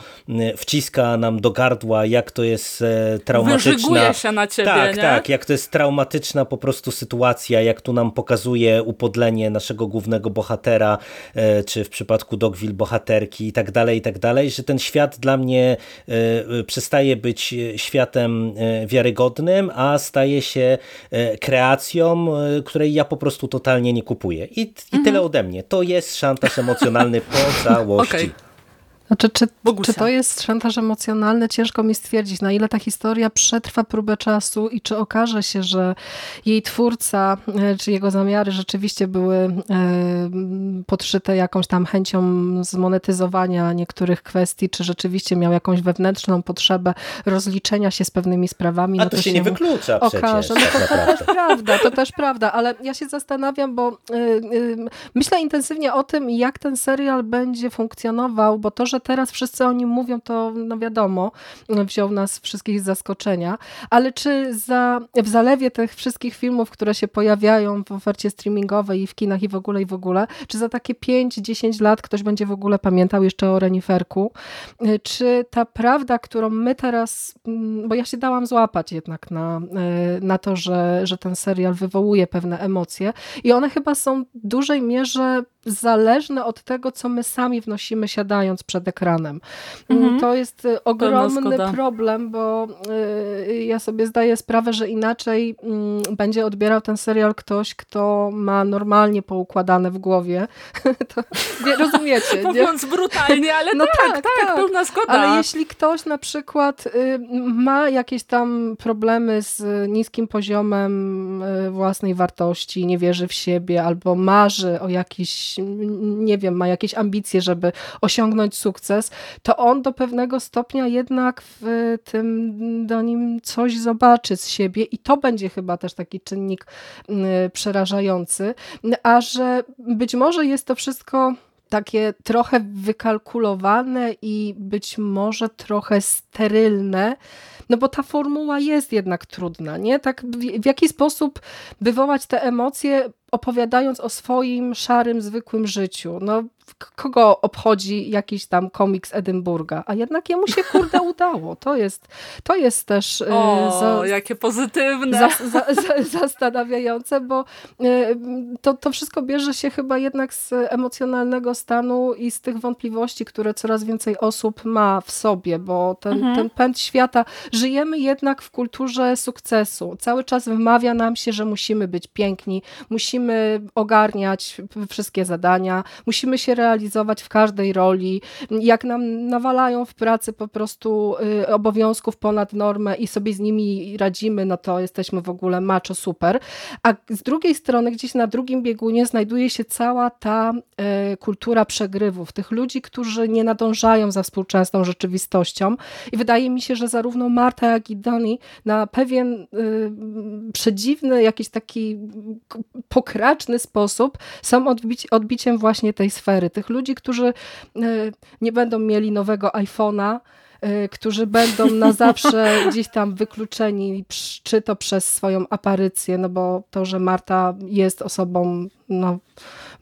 wciska nam do gardła, jak to jest traumatyczna. Wyżyguje się na ciebie, Tak, nie? tak, jak to jest traumatyczna po prostu sytuacja, jak tu nam pokazuje upodlenie naszego głównego bohatera, czy w przypadku Dogville bohaterki i tak dalej, i tak dalej, że ten świat dla mnie przestaje być światem wiarygodnym, a staje się kreacją, której ja po prostu totalnie nie kupuję. I, i tyle mhm. ode mnie. To jest szantaż emocjonalny po całości. Okay. Znaczy, czy, czy to jest szantaż emocjonalny? Ciężko mi stwierdzić, na ile ta historia przetrwa próbę czasu i czy okaże się, że jej twórca, e, czy jego zamiary rzeczywiście były e, podszyte jakąś tam chęcią zmonetyzowania niektórych kwestii, czy rzeczywiście miał jakąś wewnętrzną potrzebę rozliczenia się z pewnymi sprawami. A no to, to się, nie wyklucza okaże. Przecież, no to, to też prawda, to też prawda, ale ja się zastanawiam, bo y, myślę intensywnie o tym, jak ten serial będzie funkcjonował, bo to, że teraz wszyscy o nim mówią, to no wiadomo, wziął nas wszystkich z zaskoczenia, ale czy za, w zalewie tych wszystkich filmów, które się pojawiają w ofercie streamingowej i w kinach i w ogóle i w ogóle, czy za takie 5-10 lat ktoś będzie w ogóle pamiętał jeszcze o Reniferku? Czy ta prawda, którą my teraz, mm, bo ja się dałam złapać jednak na, e, na to, że, że ten serial wywołuje pewne emocje i one chyba są w dużej mierze zależne od tego, co my sami wnosimy siadając przed ekranem. Mhm. To jest y, ogromny problem, bo y, ja sobie zdaję sprawę, że inaczej mm, będzie odbierał ten serial ktoś, kto ma normalnie poukładane w głowie. (laughs) to, (laughs) nie, rozumiecie? Mówiąc brutalnie, ale no tak, tak, tak, tak, pełna zgoda. Ale jeśli ktoś na przykład y, ma jakieś tam problemy z niskim poziomem własnej wartości, nie wierzy w siebie albo marzy o jakiś nie wiem, ma jakieś ambicje, żeby osiągnąć sukces, to on do pewnego stopnia jednak w tym do nim coś zobaczy z siebie i to będzie chyba też taki czynnik mm, przerażający, a że być może jest to wszystko takie trochę wykalkulowane i być może trochę sterylne, no bo ta formuła jest jednak trudna, nie? Tak w, w jaki sposób wywołać te emocje opowiadając o swoim szarym, zwykłym życiu. No, kogo obchodzi jakiś tam komiks Edynburga, a jednak jemu się kurde (laughs) udało. To jest, to jest też e, o, za, jakie pozytywne. Za, za, zastanawiające, bo e, to, to wszystko bierze się chyba jednak z emocjonalnego stanu i z tych wątpliwości, które coraz więcej osób ma w sobie, bo ten, mhm. ten pęd świata, żyjemy jednak w kulturze sukcesu. Cały czas wymawia nam się, że musimy być piękni, musimy ogarniać wszystkie zadania, musimy się realizować w każdej roli, jak nam nawalają w pracy po prostu y, obowiązków ponad normę i sobie z nimi radzimy, no to jesteśmy w ogóle macho super. A z drugiej strony gdzieś na drugim biegunie znajduje się cała ta y, kultura przegrywów, tych ludzi, którzy nie nadążają za współczesną rzeczywistością. I wydaje mi się, że zarówno Marta, jak i Donnie na pewien y, przedziwny, jakiś taki pokraczny sposób są odbici, odbiciem właśnie tej sfery tych ludzi, którzy e, nie będą mieli nowego iPhone'a, e, którzy będą na zawsze (laughs) gdzieś tam wykluczeni, czy to przez swoją aparycję, no bo to, że Marta jest osobą no,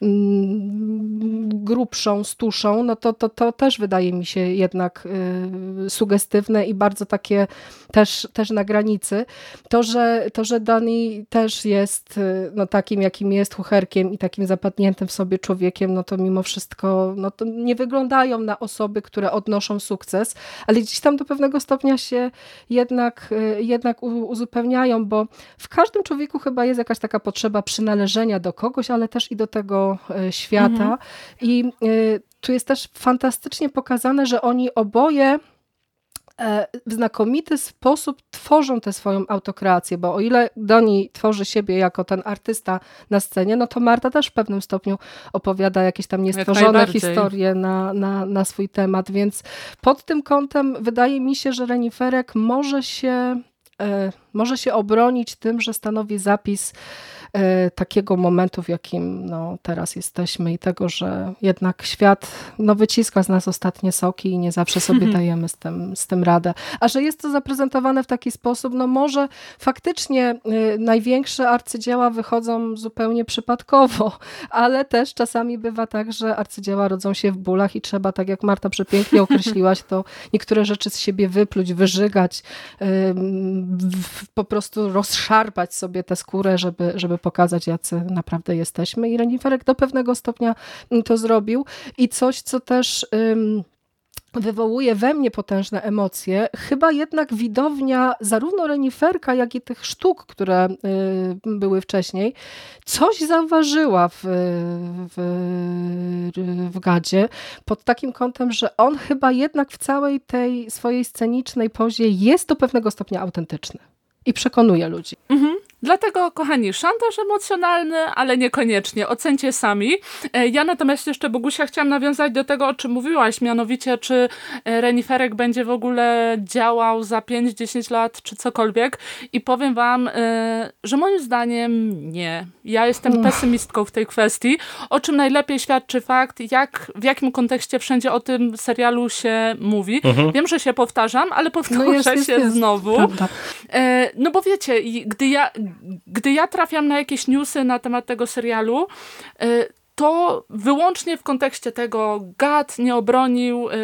Mm, grubszą, stuszą, no to, to, to też wydaje mi się jednak y, sugestywne i bardzo takie też, też na granicy. To, że, to, że Dani też jest y, no, takim, jakim jest chucherkiem i takim zapadniętym w sobie człowiekiem, no to mimo wszystko no, to nie wyglądają na osoby, które odnoszą sukces, ale gdzieś tam do pewnego stopnia się jednak, y, jednak uzupełniają, bo w każdym człowieku chyba jest jakaś taka potrzeba przynależenia do kogoś, ale też i do tego E, świata. Mhm. I tu jest też fantastycznie pokazane, że oni oboje w znakomity sposób tworzą tę swoją autokreację, bo o ile Doni tworzy siebie jako ten artysta na scenie, no to Marta też w pewnym stopniu opowiada jakieś tam niestworzone historie na, na, na swój temat, więc pod tym kątem wydaje mi się, że Reniferek może się, może się obronić tym, że stanowi zapis takiego momentu, w jakim no, teraz jesteśmy i tego, że jednak świat no, wyciska z nas ostatnie soki i nie zawsze (laughs) sobie dajemy z tym, z tym radę. A że jest to zaprezentowane w taki sposób, no może faktycznie największe arcydzieła wychodzą zupełnie przypadkowo, (laughs) ale też czasami bywa tak, że arcydzieła rodzą się w bólach i trzeba, tak jak Marta przepięknie (laughs) określiłaś, to niektóre rzeczy z siebie wypluć, wyżygać, po prostu rozszarpać sobie tę skórę, żeby, żeby pokazać, jacy naprawdę jesteśmy. I Reniferek do pewnego stopnia to zrobił. I coś, co też wywołuje we mnie potężne emocje, chyba jednak widownia zarówno reniferka, jak i tych sztuk, które y, były wcześniej, coś zauważyła w, w, w Gadzie pod takim kątem, że on chyba jednak w całej tej swojej scenicznej pozie jest do pewnego stopnia autentyczny i przekonuje ludzi. Mhm. Dlatego, kochani, szantaż emocjonalny, ale niekoniecznie. Ocencie sami. E, ja natomiast jeszcze, Bogusia, chciałam nawiązać do tego, o czym mówiłaś, mianowicie, czy e, Reniferek będzie w ogóle działał za 5-10 lat, czy cokolwiek. I powiem wam, e, że moim zdaniem nie. Ja jestem pesymistką w tej kwestii, o czym najlepiej świadczy fakt, jak, w jakim kontekście wszędzie o tym serialu się mówi. Mhm. Wiem, że się powtarzam, ale powtórzę no jest, się jest, jest. znowu. Prawda. No bo wiecie, gdy ja gdy ja trafiam na jakieś newsy na temat tego serialu, y, to wyłącznie w kontekście tego Gad nie obronił y,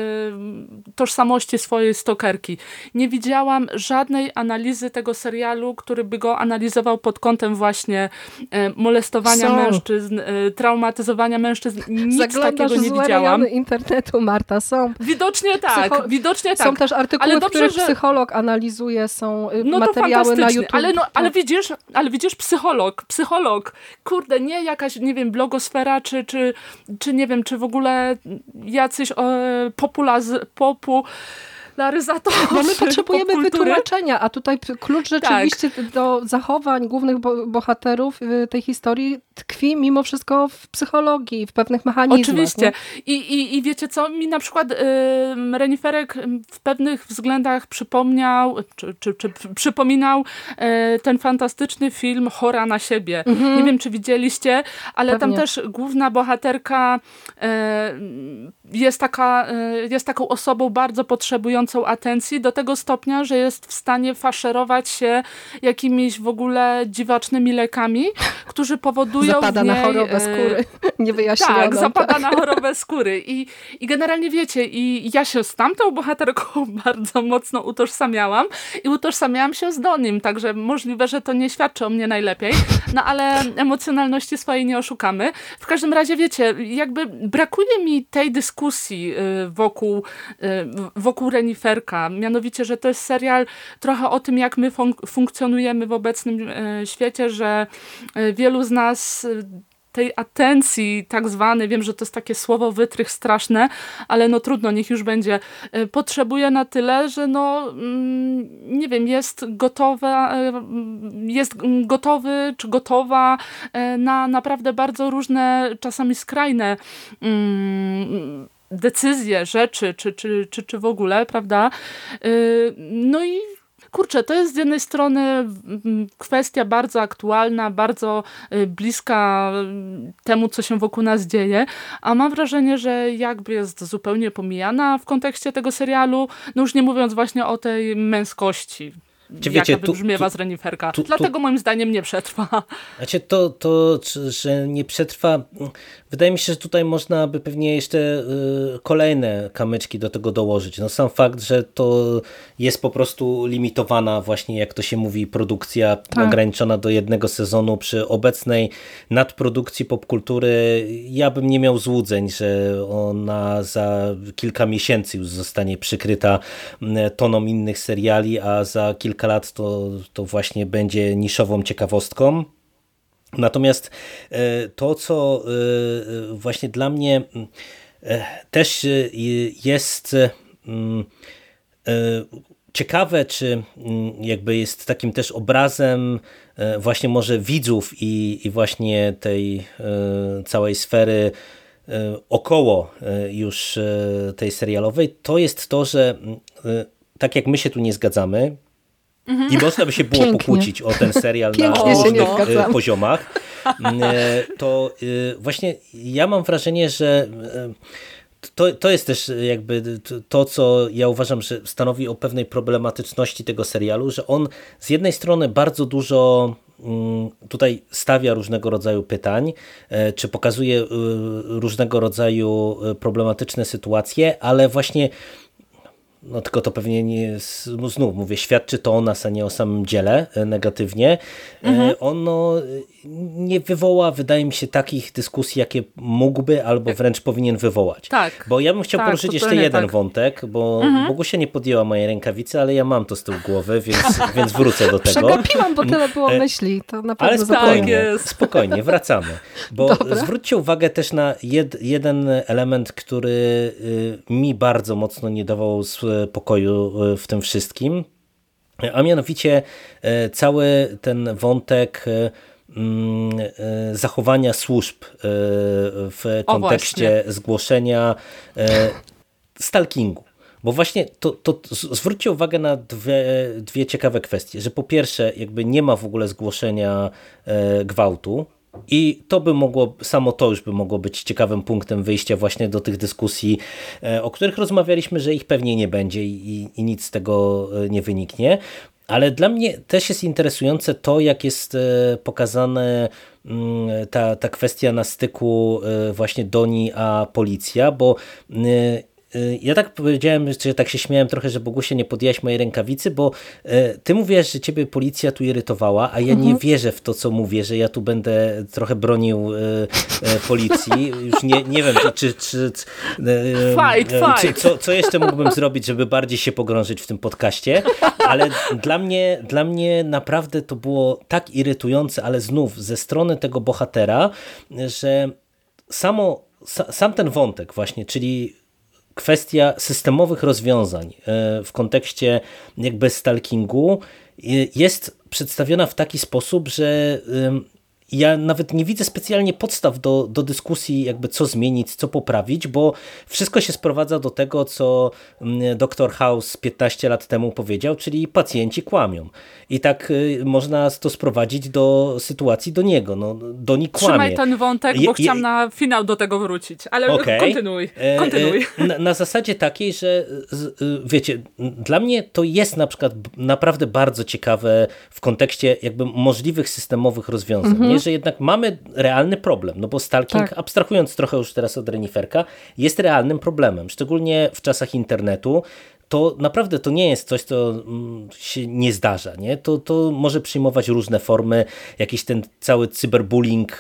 tożsamości swojej stokerki. Nie widziałam żadnej analizy tego serialu, który by go analizował pod kątem właśnie y, molestowania są. mężczyzn, y, traumatyzowania mężczyzn. Nic Zaglądasz takiego nie widziałam. internetu, Marta, są. Widocznie tak, Psycho widocznie tak. Są też artykuły, ale dobrze, że... psycholog analizuje, są y, no materiały na YouTube. Ale, no, ale, widzisz, ale widzisz, psycholog, psycholog, kurde, nie jakaś, nie wiem, blogosfera, czy, czy, czy nie wiem, czy w ogóle jacyś e, populaz, popu popularyzatorzy Bo my potrzebujemy wytłumaczenia, a tutaj klucz tak. rzeczywiście tak. do zachowań głównych bohaterów y, tej historii tkwi mimo wszystko w psychologii, w pewnych mechanizmach. Oczywiście. I, i, I wiecie co, mi na przykład y, Reniferek w pewnych względach przypomniał, czy, czy, czy przypominał y, ten fantastyczny film Chora na siebie. Mhm. Nie wiem, czy widzieliście, ale Pewnie. tam też główna bohaterka y, jest, taka, y, jest taką osobą bardzo potrzebującą atencji do tego stopnia, że jest w stanie faszerować się jakimiś w ogóle dziwacznymi lekami, którzy powodują Zapada niej, na chorobę skóry. (laughs) Nie wyjaśniono. Tak, zapada tak. na chorobę skóry. I, I generalnie wiecie, i ja się z tamtą bohaterką (laughs) bardzo mocno utożsamiałam i utożsamiałam się z Donim, także możliwe, że to nie świadczy o mnie najlepiej, no ale emocjonalności swojej nie oszukamy. W każdym razie wiecie, jakby brakuje mi tej dyskusji y, wokół, y, Reniferka. Mianowicie, że to jest serial trochę o tym, jak my fun funkcjonujemy w obecnym y, świecie, że wielu z nas tej atencji tak zwanej, wiem, że to jest takie słowo wytrych straszne, ale no trudno, niech już będzie, potrzebuje na tyle, że no mm, nie wiem, jest gotowa, jest gotowy czy gotowa na naprawdę bardzo różne, czasami skrajne mm, decyzje, rzeczy, czy, czy, czy, czy w ogóle, prawda? Y, no i kurczę, to jest z jednej strony kwestia bardzo aktualna, bardzo y, bliska y, temu, co się wokół nas dzieje, a mam wrażenie, że jakby jest zupełnie pomijana w kontekście tego serialu, no już nie mówiąc właśnie o tej męskości, czy wiecie, jaka wybrzmiewa tu, tu, z reniferka. Tu, Dlatego moim zdaniem nie przetrwa. Znaczy to, to, że nie przetrwa, wydaje mi się, że tutaj można by pewnie jeszcze y, kolejne kamyczki do tego dołożyć. No sam fakt, że to jest po prostu limitowana właśnie, jak to się mówi, produkcja tak. ograniczona do jednego sezonu przy obecnej nadprodukcji popkultury, ja bym nie miał złudzeń, że ona za kilka miesięcy już zostanie przykryta toną innych seriali, a za kilka kilka lat to, to właśnie będzie niszową ciekawostką. Natomiast e, to, co e, e, właśnie dla mnie też jest ciekawe, czy jakby jest takim też obrazem właśnie może widzów i właśnie tej całej sfery około już tej serialowej, to jest to, że tak jak my się tu nie zgadzamy, Mhm. I można by się było Pięknie. pokłócić o ten serial Pięknie na różnych poziomach. To właśnie ja mam wrażenie, że to, to jest też jakby to, co ja uważam, że stanowi o pewnej problematyczności tego serialu, że on z jednej strony bardzo dużo mm, tutaj stawia różnego rodzaju pytań, e, czy pokazuje e, różnego rodzaju e, problematyczne sytuacje, ale właśnie no tylko to pewnie nie, znów mówię, świadczy to o nas, a nie o samym dziele e, negatywnie. E, mhm. Ono e, nie wywoła, wydaje mi się, takich dyskusji, jakie mógłby albo wręcz powinien wywołać. Tak. Bo ja bym chciał tak, poruszyć jeszcze jeden tak. wątek, bo mhm. Bogusia nie podjęła mojej rękawicy, ale ja mam to z tyłu głowy, więc, (laughs) więc wrócę do tego. Przegapiłam, bo tyle było myśli. To naprawdę ale spokojnie, tak spokojnie, wracamy. Bo Dobra. zwróćcie uwagę też na jed, jeden element, który y, mi bardzo mocno nie dawał pokoju e, w tym wszystkim. A mianowicie e, cały ten wątek e, mm, zachowania służb w kontekście zgłoszenia stalkingu. Bo właśnie to, to zwróćcie uwagę na dwie, dwie ciekawe kwestie, że po pierwsze jakby nie ma w ogóle zgłoszenia gwałtu, i to by mogło, samo to już by mogło być ciekawym punktem wyjścia właśnie do tych dyskusji, e, o których rozmawialiśmy, że ich pewnie nie będzie i, i nic z tego e, nie wyniknie. Ale dla mnie też jest interesujące to, jak jest e, pokazane mm, ta, ta kwestia na styku właśnie Doni a policja, bo ja tak powiedziałem, że tak się śmiałem trochę, że Bogusia nie podjęłaś mojej rękawicy, bo y, ty mówisz, że ciebie policja tu irytowała, a ja mhm. nie wierzę w to, co mówię, że ja tu będę trochę bronił y, policji. Już nie, nie wiem, czy... czy, czy fight, fight. Co, co jeszcze mógłbym zrobić, żeby bardziej się pogrążyć w tym podcaście, ale dla mnie, dla mnie naprawdę to było tak irytujące, ale znów ze strony tego bohatera, że samo, sam ten wątek właśnie, czyli kwestia systemowych rozwiązań e, w kontekście jakby stalkingu jest przedstawiona w taki sposób, że ja nawet nie widzę specjalnie podstaw do, do dyskusji, jakby co zmienić, co poprawić, bo wszystko się sprowadza do tego, co mm, dr House 15 lat temu powiedział, czyli pacjenci kłamią. I tak y, można to sprowadzić do sytuacji do niego. No, do nich kłamie. Trzymaj ten wątek, bo je, chciałam na finał do tego wrócić, ale okay. kontynuuj. E, e, kontynuuj. Na, na zasadzie takiej, że y, wiecie, dla mnie to jest na przykład naprawdę bardzo ciekawe w kontekście jakby możliwych systemowych rozwiązań. Mhm że jednak mamy realny problem, no bo stalking, tak. abstrahując trochę już teraz od Reniferka, jest realnym problemem, szczególnie w czasach internetu, to naprawdę to nie jest coś, co mm, się nie zdarza. Nie? To, to może przyjmować różne formy, jakiś ten cały cyberbullying, y,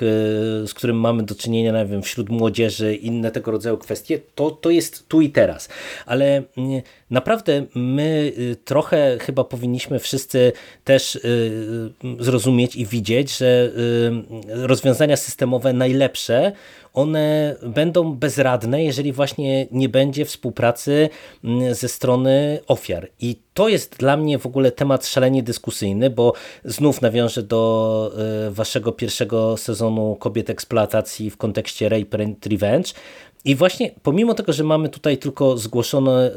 z którym mamy do czynienia nie wiem, wśród młodzieży, inne tego rodzaju kwestie, to, to jest tu i teraz. Ale mm, naprawdę my y, trochę chyba powinniśmy wszyscy też y, zrozumieć i widzieć, że rozwiązania systemowe najlepsze one będą bezradne, jeżeli właśnie nie będzie współpracy mm, ze strony ofiar. I to jest dla mnie w ogóle temat szalenie dyskusyjny, bo znów nawiążę do e, waszego pierwszego sezonu kobiet eksploatacji w kontekście Rape and Revenge. I właśnie pomimo tego, że mamy tutaj tylko zgłoszony e,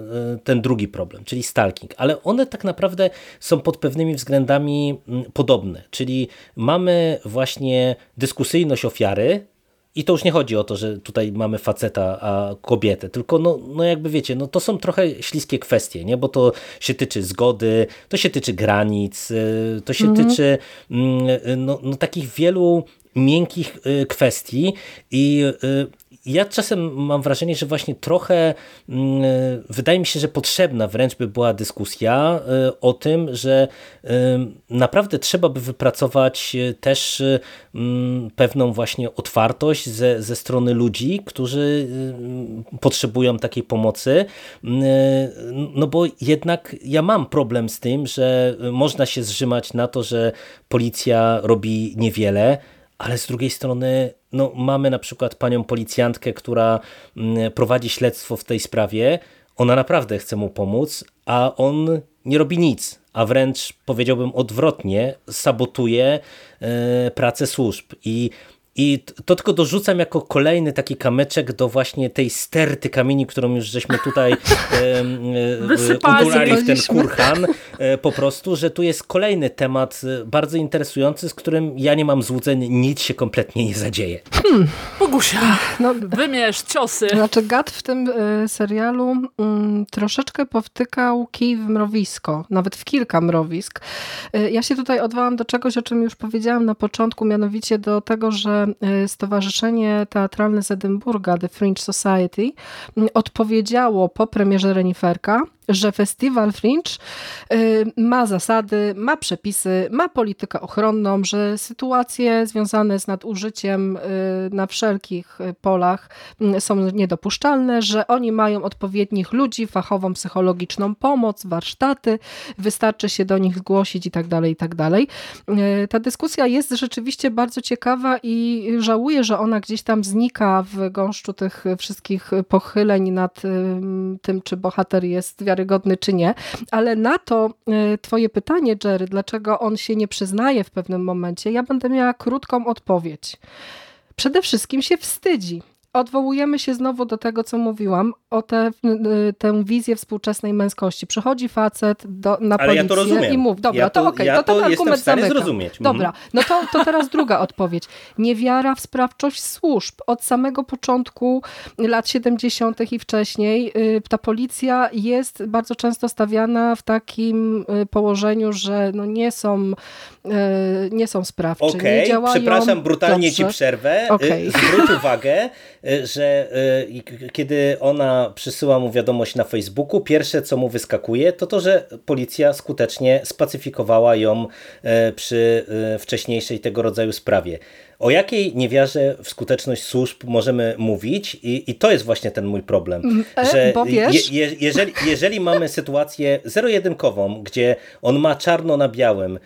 ten drugi problem, czyli stalking, ale one tak naprawdę są pod pewnymi względami mm, podobne, czyli mamy właśnie dyskusyjność ofiary, i to już nie chodzi o to, że tutaj mamy faceta, a kobietę, tylko no, no jakby wiecie, no to są trochę śliskie kwestie, nie? bo to się tyczy zgody, to się tyczy granic, y, to się mhm. tyczy mm, no, no takich wielu miękkich y, kwestii i y, ja czasem mam wrażenie, że właśnie trochę mm, wydaje mi się, że potrzebna wręcz by była dyskusja y, o tym, że y, naprawdę trzeba by wypracować też mm, pewną właśnie otwartość ze, ze strony ludzi, którzy potrzebują takiej pomocy. No bo jednak ja mam problem z tym, że można się zrzymać na to, że policja robi niewiele, ale z drugiej strony no, mamy na przykład panią policjantkę, która mm, prowadzi śledztwo w tej sprawie. Ona naprawdę chce mu pomóc, a on nie robi nic, a wręcz powiedziałbym odwrotnie, sabotuje e, pracę służb. I i to tylko dorzucam jako kolejny taki kamyczek do właśnie tej sterty kamieni, którą już żeśmy tutaj (laughs) e, utulali w ten kurhan, po prostu, że tu jest kolejny temat bardzo interesujący, z którym ja nie mam złudzeń, nic się kompletnie nie zadzieje. Hmm. Bogusia, no, wymierz ciosy. Znaczy Gad w tym serialu mm, troszeczkę powtykał kij w mrowisko, nawet w kilka mrowisk. Ja się tutaj odwołam do czegoś, o czym już powiedziałam na początku, mianowicie do tego, że Stowarzyszenie Teatralne z Edynburga, The Fringe Society, odpowiedziało po premierze Reniferka, że festiwal Fringe y, ma zasady, ma przepisy, ma politykę ochronną, że sytuacje związane z nadużyciem y, na wszelkich polach y, są niedopuszczalne, że oni mają odpowiednich ludzi, fachową, psychologiczną pomoc, warsztaty, wystarczy się do nich zgłosić i tak dalej, i tak dalej. Ta dyskusja jest rzeczywiście bardzo ciekawa i żałuję, że ona gdzieś tam znika w gąszczu tych wszystkich pochyleń nad tym, czy bohater jest wiarygodny czy nie, ale na to e, twoje pytanie, Jerry, dlaczego on się nie przyznaje w pewnym momencie, ja będę miała krótką odpowiedź. Przede wszystkim się wstydzi odwołujemy się znowu do tego, co mówiłam, o te, tę wizję współczesnej męskości. Przychodzi facet do, na Ale policję ja i mówi, dobra, ja to, to okej, okay, ja to, ten argument zamyka. zrozumieć. Dobra, mhm. no to, to teraz druga odpowiedź. Niewiara w sprawczość służb. Od samego początku lat 70. i wcześniej y, ta policja jest bardzo często stawiana w takim y, położeniu, że no nie są y, nie są sprawczy, okay, nie działają przepraszam, brutalnie dobrze. ci przerwę. Okay. Zwróć uwagę, Y, (laughs) że y, kiedy ona przysyła mu wiadomość na Facebooku, pierwsze co mu wyskakuje to to, że policja skutecznie spacyfikowała ją y, przy wcześniejszej tego rodzaju sprawie. O jakiej niewiarze w skuteczność służb możemy mówić i, i to jest właśnie ten mój problem, mm, e, że je, je, jeżeli, jeżeli mamy sytuację zero-jedynkową, gdzie on ma czarno na białym,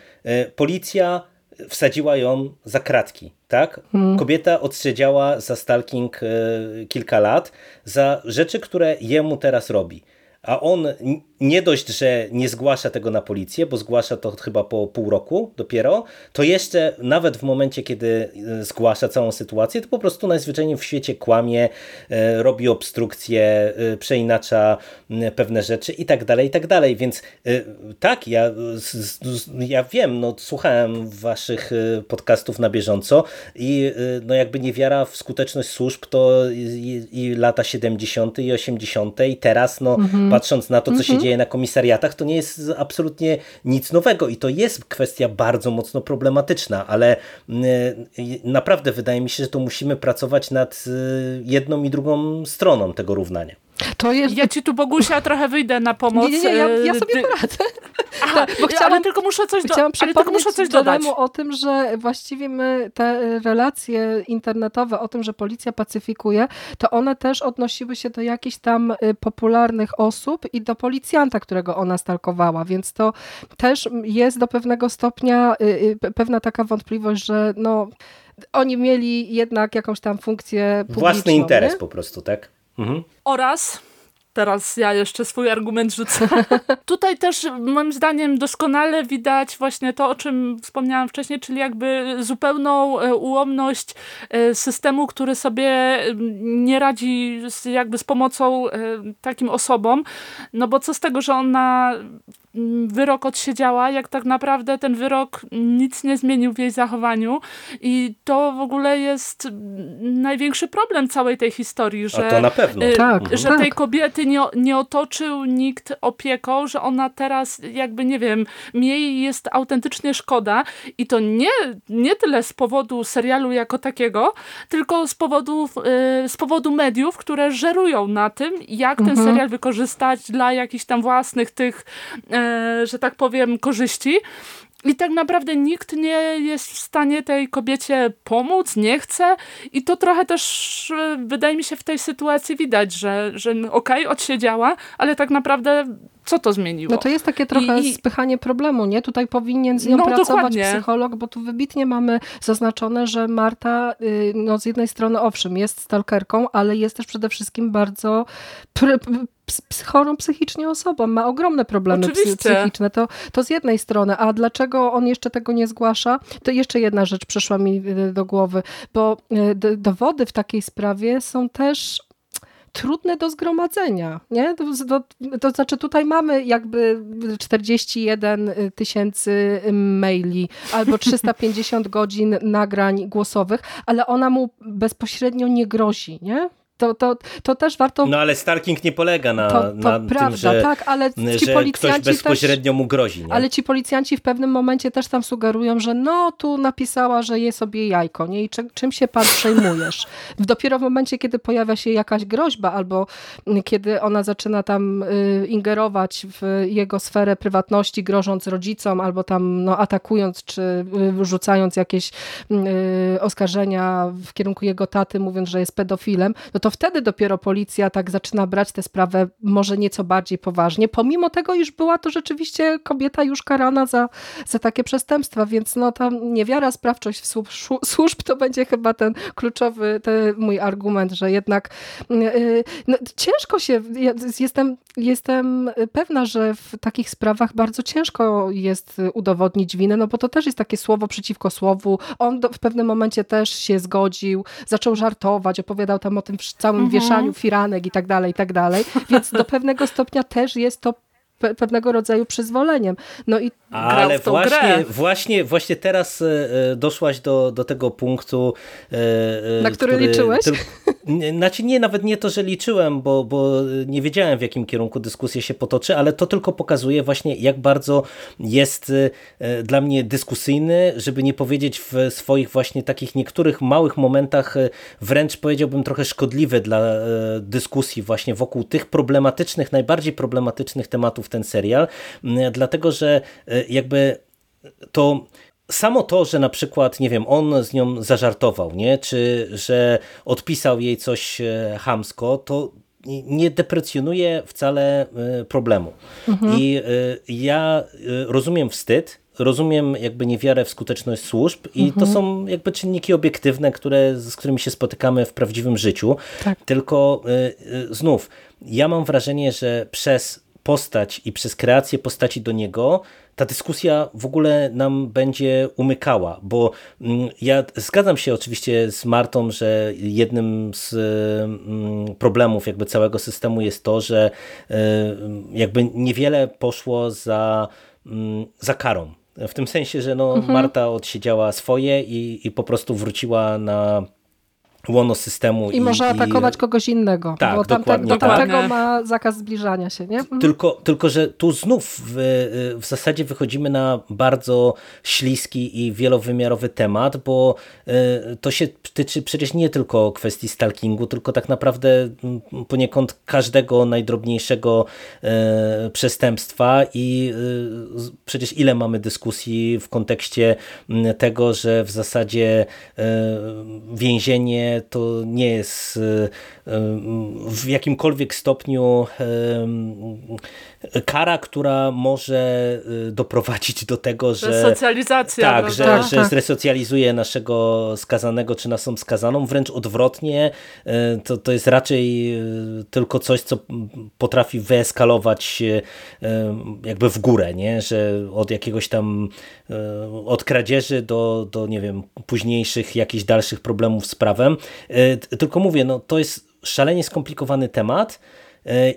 policja wsadziła ją za kratki. Tak? Hmm. Kobieta odsiedziała za stalking e, kilka lat za rzeczy, które jemu teraz robi. A on nie dość, że nie zgłasza tego na policję, bo zgłasza to chyba po pół roku dopiero, to jeszcze nawet w momencie, kiedy e, zgłasza całą sytuację, to po prostu najzwyczajniej w świecie kłamie, e, robi obstrukcje, e, przeinacza pewne rzeczy i tak dalej, i tak dalej. Więc tak, ja, ja wiem, no, słuchałem waszych podcastów na bieżąco i no, jakby niewiara w skuteczność służb to i, i lata 70. i 80. i teraz, no, mhm. Patrząc na to, co się mhm. dzieje na komisariatach, to nie jest absolutnie nic nowego i to jest kwestia bardzo mocno problematyczna, ale mm, naprawdę wydaje mi się, że to musimy pracować nad y, jedną i drugą stroną tego równania. To jest... Ja ci tu, Bogusia, trochę wyjdę na pomoc. Nie, nie, nie ja, ja y, sobie poradzę. (laughs) Aha, (laughs) bo chciałam, ale tylko muszę coś, do, chciałam ale tylko muszę coś dodać. o tym, że właściwie my te relacje internetowe o tym, że policja pacyfikuje, to one też odnosiły się do jakichś tam y, popularnych osób i do policjanta, którego ona stalkowała, więc to też jest do pewnego stopnia y, pewna taka wątpliwość, że no oni mieli jednak jakąś tam funkcję publiczną. Własny interes nie? po prostu, tak? Mhm. Oraz teraz ja jeszcze swój argument rzucę. (laughs) Tutaj też moim zdaniem doskonale widać właśnie to, o czym wspomniałam wcześniej, czyli jakby zupełną e, ułomność e, systemu, który sobie nie radzi z, jakby z pomocą e, takim osobom, no bo co z tego, że ona wyrok odsiedziała, jak tak naprawdę ten wyrok nic nie zmienił w jej zachowaniu i to w ogóle jest największy problem całej tej historii, że, A to na pewno. Tak, że tak. tej kobiety nie, nie otoczył nikt opieką, że ona teraz jakby, nie wiem, jej jest autentycznie szkoda i to nie, nie tyle z powodu serialu jako takiego, tylko z powodu, y, z powodu mediów, które żerują na tym, jak mhm. ten serial wykorzystać dla jakichś tam własnych tych y, że tak powiem, korzyści. I tak naprawdę nikt nie jest w stanie tej kobiecie pomóc, nie chce. I to trochę też e, wydaje mi się w tej sytuacji widać, że, że okej, okay, odsiedziała, ale tak naprawdę co to zmieniło? No to jest takie trochę I, spychanie problemu, nie? Tutaj powinien z nią no, pracować dokładnie. psycholog, bo tu wybitnie mamy zaznaczone, że Marta y, no z jednej strony owszem jest stalkerką, ale jest też przede wszystkim bardzo chorą psychicznie osobą, ma ogromne problemy psychiczne, to, to z jednej strony, a dlaczego on jeszcze tego nie zgłasza? To jeszcze jedna rzecz przyszła mi y, do głowy, bo y, dowody w takiej sprawie są też trudne do zgromadzenia. Nie? To, to, to znaczy tutaj mamy jakby 41 tysięcy maili albo 350 (laughs) godzin nagrań głosowych, ale ona mu bezpośrednio nie grozi. Nie? To, to, to też warto... No ale stalking nie polega na, to, to na prawda, tym, że, tak, ale ci że policjanci ktoś bezpośrednio też, mu grozi. Nie? Ale ci policjanci w pewnym momencie też tam sugerują, że no tu napisała, że je sobie jajko, nie? I czy, czym się pan przejmujesz? Dopiero w momencie, kiedy pojawia się jakaś groźba albo kiedy ona zaczyna tam y, ingerować w jego sferę prywatności, grożąc rodzicom albo tam no, atakując czy y, rzucając jakieś y, oskarżenia w kierunku jego taty, mówiąc, że jest pedofilem, no to wtedy dopiero policja tak zaczyna brać tę sprawę może nieco bardziej poważnie, pomimo tego, iż była to rzeczywiście kobieta już karana za, za takie przestępstwa, więc no ta niewiara, sprawczość w służb, służb to będzie chyba ten kluczowy ten mój argument, że jednak yy, no, ciężko się, jestem, jestem pewna, że w takich sprawach bardzo ciężko jest udowodnić winę, no bo to też jest takie słowo przeciwko słowu. On do, w pewnym momencie też się zgodził, zaczął żartować, opowiadał tam o tym całym mhm. wieszaniu firanek i tak dalej, i tak dalej. Więc do pewnego stopnia też jest to pewnego rodzaju przyzwoleniem. No i Ale właśnie, właśnie, właśnie teraz e, e, doszłaś do, do tego punktu, e, na który, który liczyłeś? znaczy nie, nawet nie to, że liczyłem, bo, bo nie wiedziałem w jakim kierunku dyskusja się potoczy, ale to tylko pokazuje właśnie jak bardzo jest dla mnie dyskusyjny, żeby nie powiedzieć w swoich właśnie takich niektórych małych momentach wręcz powiedziałbym trochę szkodliwy dla dyskusji właśnie wokół tych problematycznych, najbardziej problematycznych tematów ten serial, dlatego że e, jakby to samo to, że na przykład, nie wiem, on z nią zażartował, nie? czy że odpisał jej coś e, hamsko, to nie deprecjonuje wcale e, problemu. Mhm. I ja rozumiem wstyd, rozumiem jakby niewiarę w skuteczność służb i mhm. to są jakby czynniki obiektywne, które, z którymi się spotykamy w prawdziwym życiu. Tak. Tylko znów, ja mam wrażenie, że przez postać i przez kreację postaci do niego ta dyskusja w ogóle nam będzie umykała, bo mm, ja zgadzam się oczywiście z Martą, że jednym z mm, problemów jakby całego systemu jest to, że y, jakby niewiele poszło za, mm, za karą. W tym sensie, że no mhm. Marta odsiedziała swoje i, i po prostu wróciła na łono systemu. I, i może atakować i... kogoś innego, tak, bo tamte, do tamtego tak. ma zakaz zbliżania się. Nie? Mhm. Tylko, tylko, że tu znów w, w zasadzie wychodzimy na bardzo śliski i wielowymiarowy temat, bo e, to się tyczy przecież nie tylko kwestii stalkingu, tylko tak naprawdę poniekąd każdego najdrobniejszego e, przestępstwa i przecież ile mamy dyskusji w kontekście tego, że w zasadzie więzienie to nie jest e, w jakimkolwiek stopniu kara, która może e, doprowadzić do tego, że resocjalizacja, tak, że, tak, że tak. zresocjalizuje naszego skazanego czy naszą skazaną, wręcz odwrotnie e, to, to jest raczej tylko coś, co potrafi wyeskalować jakby w górę, nie? że od jakiegoś tam od kradzieży do, do nie wiem, późniejszych jakichś dalszych problemów z prawem tylko mówię, no to jest szalenie skomplikowany temat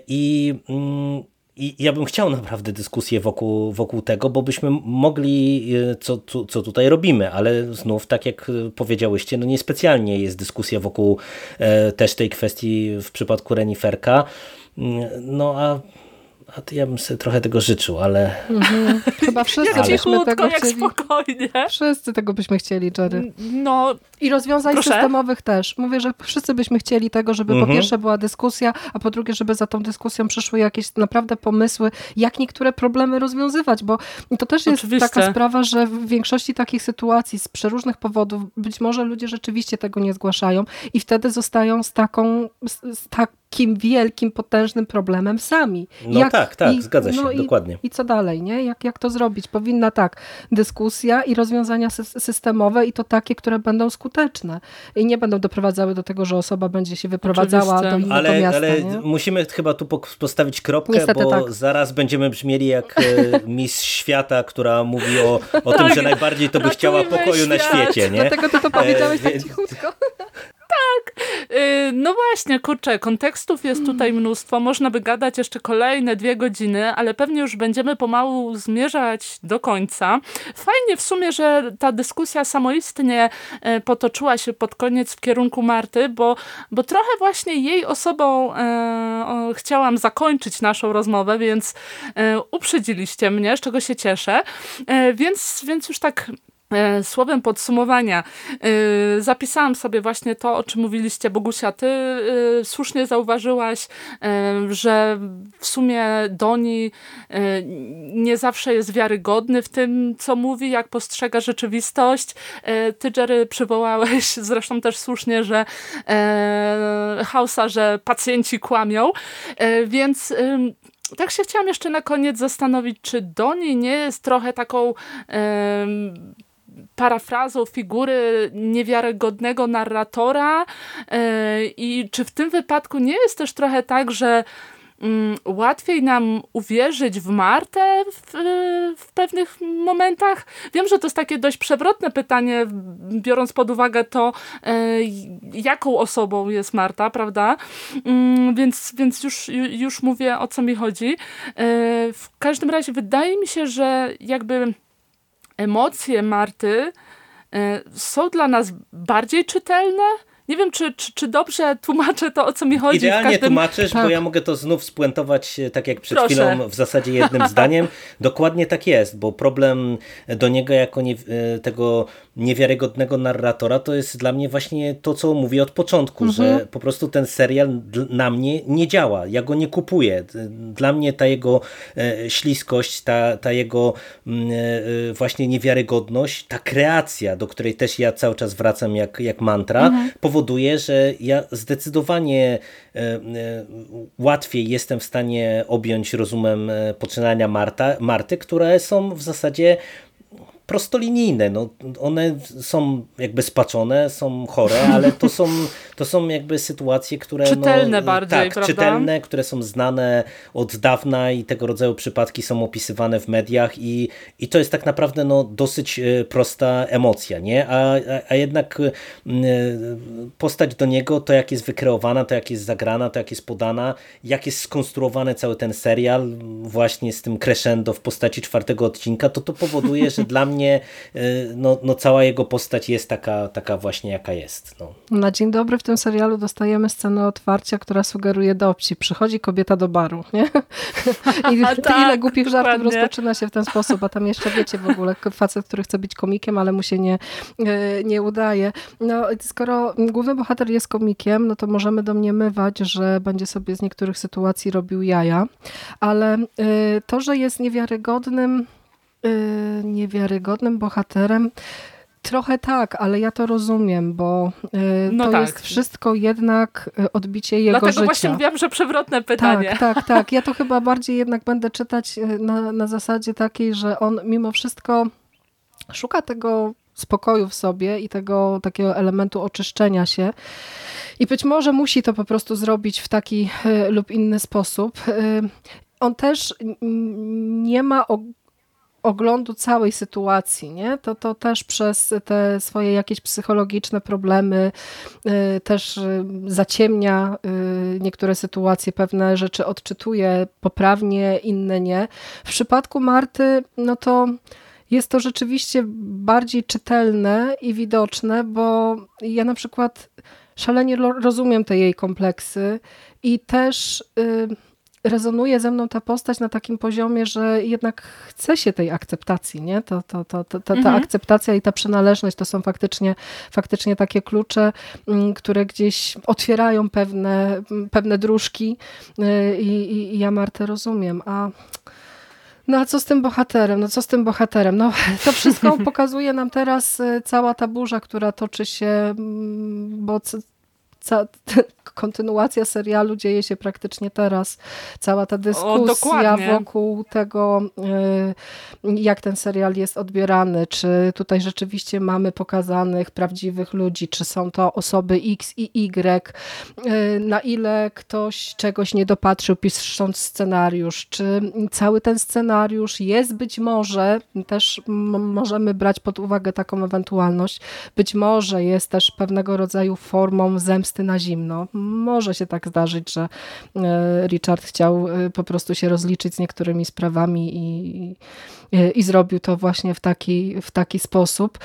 i mm, i ja bym chciał naprawdę dyskusję wokół, wokół tego, bo byśmy mogli, e, co, co tutaj robimy, ale znów, tak jak powiedziałyście, no niespecjalnie jest dyskusja wokół też tej kwestii w przypadku Reniferka. Mm, no a a to ja bym sobie trochę tego życzył, ale... Mhm. Chyba (laughs) wszyscy jak byśmy tego jak chcieli. spokojnie. Wszyscy tego byśmy chcieli, Jerry. No, I rozwiązań proszę? systemowych też. Mówię, że wszyscy byśmy chcieli tego, żeby mhm. po pierwsze była dyskusja, a po drugie, żeby za tą dyskusją przyszły jakieś naprawdę pomysły, jak niektóre problemy rozwiązywać, bo to też jest Oczywiście. taka sprawa, że w większości takich sytuacji z przeróżnych powodów być może ludzie rzeczywiście tego nie zgłaszają i wtedy zostają z taką, z, z tak takim wielkim, potężnym problemem sami. No jak, tak, tak, i, zgadza się, no dokładnie. I, I, co dalej, nie? Jak, jak to zrobić? Powinna tak, dyskusja i rozwiązania systemowe i to takie, które będą skuteczne i nie będą doprowadzały do tego, że osoba będzie się wyprowadzała Oczywiście. do innego ale, miasta. Ale nie? musimy chyba tu postawić kropkę, Niestety bo tak. zaraz będziemy brzmieli jak e, (laughs) mistrz świata, która mówi o, o tym, że tak. najbardziej to by chciała pokoju świat. na świecie, nie? Dlatego ty to powiedziałeś e, tak cichutko. Tak, Y, no właśnie, kurczę, kontekstów jest tutaj mnóstwo. Można by gadać jeszcze kolejne dwie godziny, ale pewnie już będziemy pomału zmierzać do końca. Fajnie w sumie, że ta dyskusja samoistnie e, potoczyła się pod koniec w kierunku Marty, bo, bo trochę właśnie jej osobą e, chciałam zakończyć naszą rozmowę, więc e, uprzedziliście mnie, z czego się cieszę. E, więc, więc już tak słowem podsumowania, e, zapisałam sobie właśnie to, o czym mówiliście, Bogusia, ty e, słusznie zauważyłaś, że w sumie Doni nie zawsze jest wiarygodny w tym, co mówi, jak postrzega rzeczywistość. Ty, Jerry, przywołałeś (laughs) zresztą też słusznie, że Hausa, że pacjenci kłamią, więc tak się chciałam jeszcze na koniec zastanowić, czy Doni nie jest trochę taką parafrazą figury niewiarygodnego narratora e, i czy w tym wypadku nie jest też trochę tak, że mm, łatwiej nam uwierzyć w Martę w, w, pewnych momentach? Wiem, że to jest takie dość przewrotne pytanie, biorąc pod uwagę to, e, jaką osobą jest Marta, prawda? Mm, więc, więc już, już mówię, o co mi chodzi. E, w każdym razie wydaje mi się, że jakby emocje Marty e, są dla nas bardziej czytelne nie wiem, czy, czy, czy, dobrze tłumaczę to, o co mi chodzi. Idealnie każdym... tłumaczysz, tak. bo ja mogę to znów spuentować e, tak jak przed Proszę. chwilą w zasadzie jednym (laughs) zdaniem. Dokładnie tak jest, bo problem do niego jako nie, e, tego niewiarygodnego narratora to jest dla mnie właśnie to, co mówię od początku, mhm. że po prostu ten serial na mnie nie działa. Ja go nie kupuję. Dla mnie ta jego e, śliskość, ta, ta jego mm, właśnie niewiarygodność, ta kreacja, do której też ja cały czas wracam jak, jak mantra, mhm. powoduje że ja zdecydowanie e, e, łatwiej jestem w stanie objąć rozumem e, poczynania Marta, Marty, które są w zasadzie prostolinijne. No, one są jakby spaczone, są chore, ale to są, to są jakby sytuacje, które... No, czytelne no, bardziej, tak, prawda? czytelne, które są znane od dawna i tego rodzaju przypadki są opisywane w mediach i, i to jest tak naprawdę no, dosyć e, prosta emocja, nie? A, a, a jednak e, postać do niego, to jak jest wykreowana, to jak jest zagrana, to jak jest podana, jak jest skonstruowany cały ten serial właśnie z tym crescendo w postaci czwartego odcinka, to to powoduje, że dla mnie (laughs) mnie y, no, no cała jego postać jest taka, taka właśnie jaka jest. No. Na dzień dobry w tym serialu dostajemy scenę otwarcia, która sugeruje dowcip. Przychodzi kobieta do baru, nie? (laughs) I tak, ile głupich żartów dokładnie. rozpoczyna się w ten sposób, a tam jeszcze wiecie w ogóle, facet, który chce być komikiem, ale mu się nie, y, nie udaje. No, skoro główny bohater jest komikiem, no to możemy domniemywać, że będzie sobie z niektórych sytuacji robił jaja, ale y, to, że jest niewiarygodnym Y, niewiarygodnym bohaterem. Trochę tak, ale ja to rozumiem, bo y, no to tak. jest wszystko jednak y, odbicie jego Dlatego życia. Dlatego właśnie mówiłam, że przewrotne pytanie. Tak, tak, tak. Ja to chyba bardziej jednak będę czytać na, na zasadzie takiej, że on mimo wszystko szuka tego spokoju w sobie i tego takiego elementu oczyszczenia się. I być może musi to po prostu zrobić w taki lub inny sposób. On też nie ma oglądu całej sytuacji, nie? To, to też przez te swoje jakieś psychologiczne problemy y, też y, zaciemnia y, niektóre sytuacje, pewne rzeczy odczytuje poprawnie, inne nie. W przypadku Marty, no to jest to rzeczywiście bardziej czytelne i widoczne, bo ja na przykład szalenie rozumiem te jej kompleksy i też rezonuje ze mną ta postać na takim poziomie, że jednak chce się tej akceptacji, nie? To, to, to, to, ta, mhm. akceptacja i ta przynależność to są faktycznie, faktycznie takie klucze, mm, które gdzieś otwierają pewne, pewne dróżki y, i, i, i ja Martę rozumiem, a no a co z tym bohaterem? No co z tym bohaterem? No (laughs) to wszystko (laughs) pokazuje nam teraz y, cała ta burza, która toczy się, mm, bo ca, kontynuacja serialu dzieje się praktycznie teraz. Cała ta dyskusja o, wokół tego, jak ten serial jest odbierany, czy tutaj rzeczywiście mamy pokazanych prawdziwych ludzi, czy są to osoby X i Y, na ile ktoś czegoś nie dopatrzył pisząc scenariusz, czy cały ten scenariusz jest być może, też możemy brać pod uwagę taką ewentualność, być może jest też pewnego rodzaju formą zemsty na zimno. Może się tak zdarzyć, że e, Richard chciał e, po prostu się rozliczyć z niektórymi sprawami i, i zrobił to właśnie w taki, w taki sposób.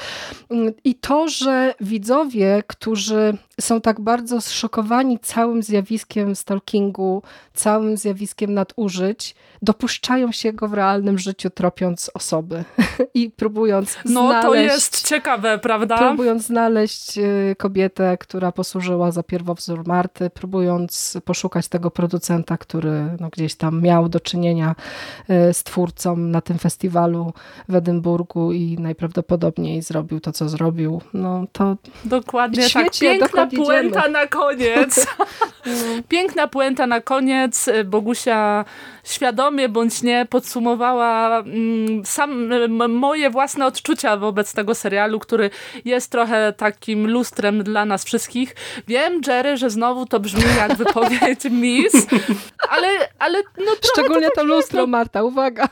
I to, że widzowie, którzy są tak bardzo zszokowani całym zjawiskiem stalkingu, całym zjawiskiem nadużyć, dopuszczają się go w realnym życiu, tropiąc osoby (laughs) i próbując no, znaleźć... No to jest ciekawe, prawda? Próbując znaleźć y, kobietę, która posłużyła za pierwowzór Marty, próbując poszukać tego producenta, który no, gdzieś tam miał do czynienia y, z twórcą na tym festiwalu w Edynburgu i najprawdopodobniej zrobił to, co zrobił. No to Dokładnie tak. Piękna puenta na koniec. (laughs) (laughs) Piękna puenta na koniec. Bogusia świadomie bądź nie podsumowała mm, sam, moje własne odczucia wobec tego serialu, który jest trochę takim lustrem dla nas wszystkich. Wiem, Jerry, że znowu to brzmi jak (laughs) wypowiedź Miss, ale, ale no Szczególnie to, to lustro. Marta, uwaga.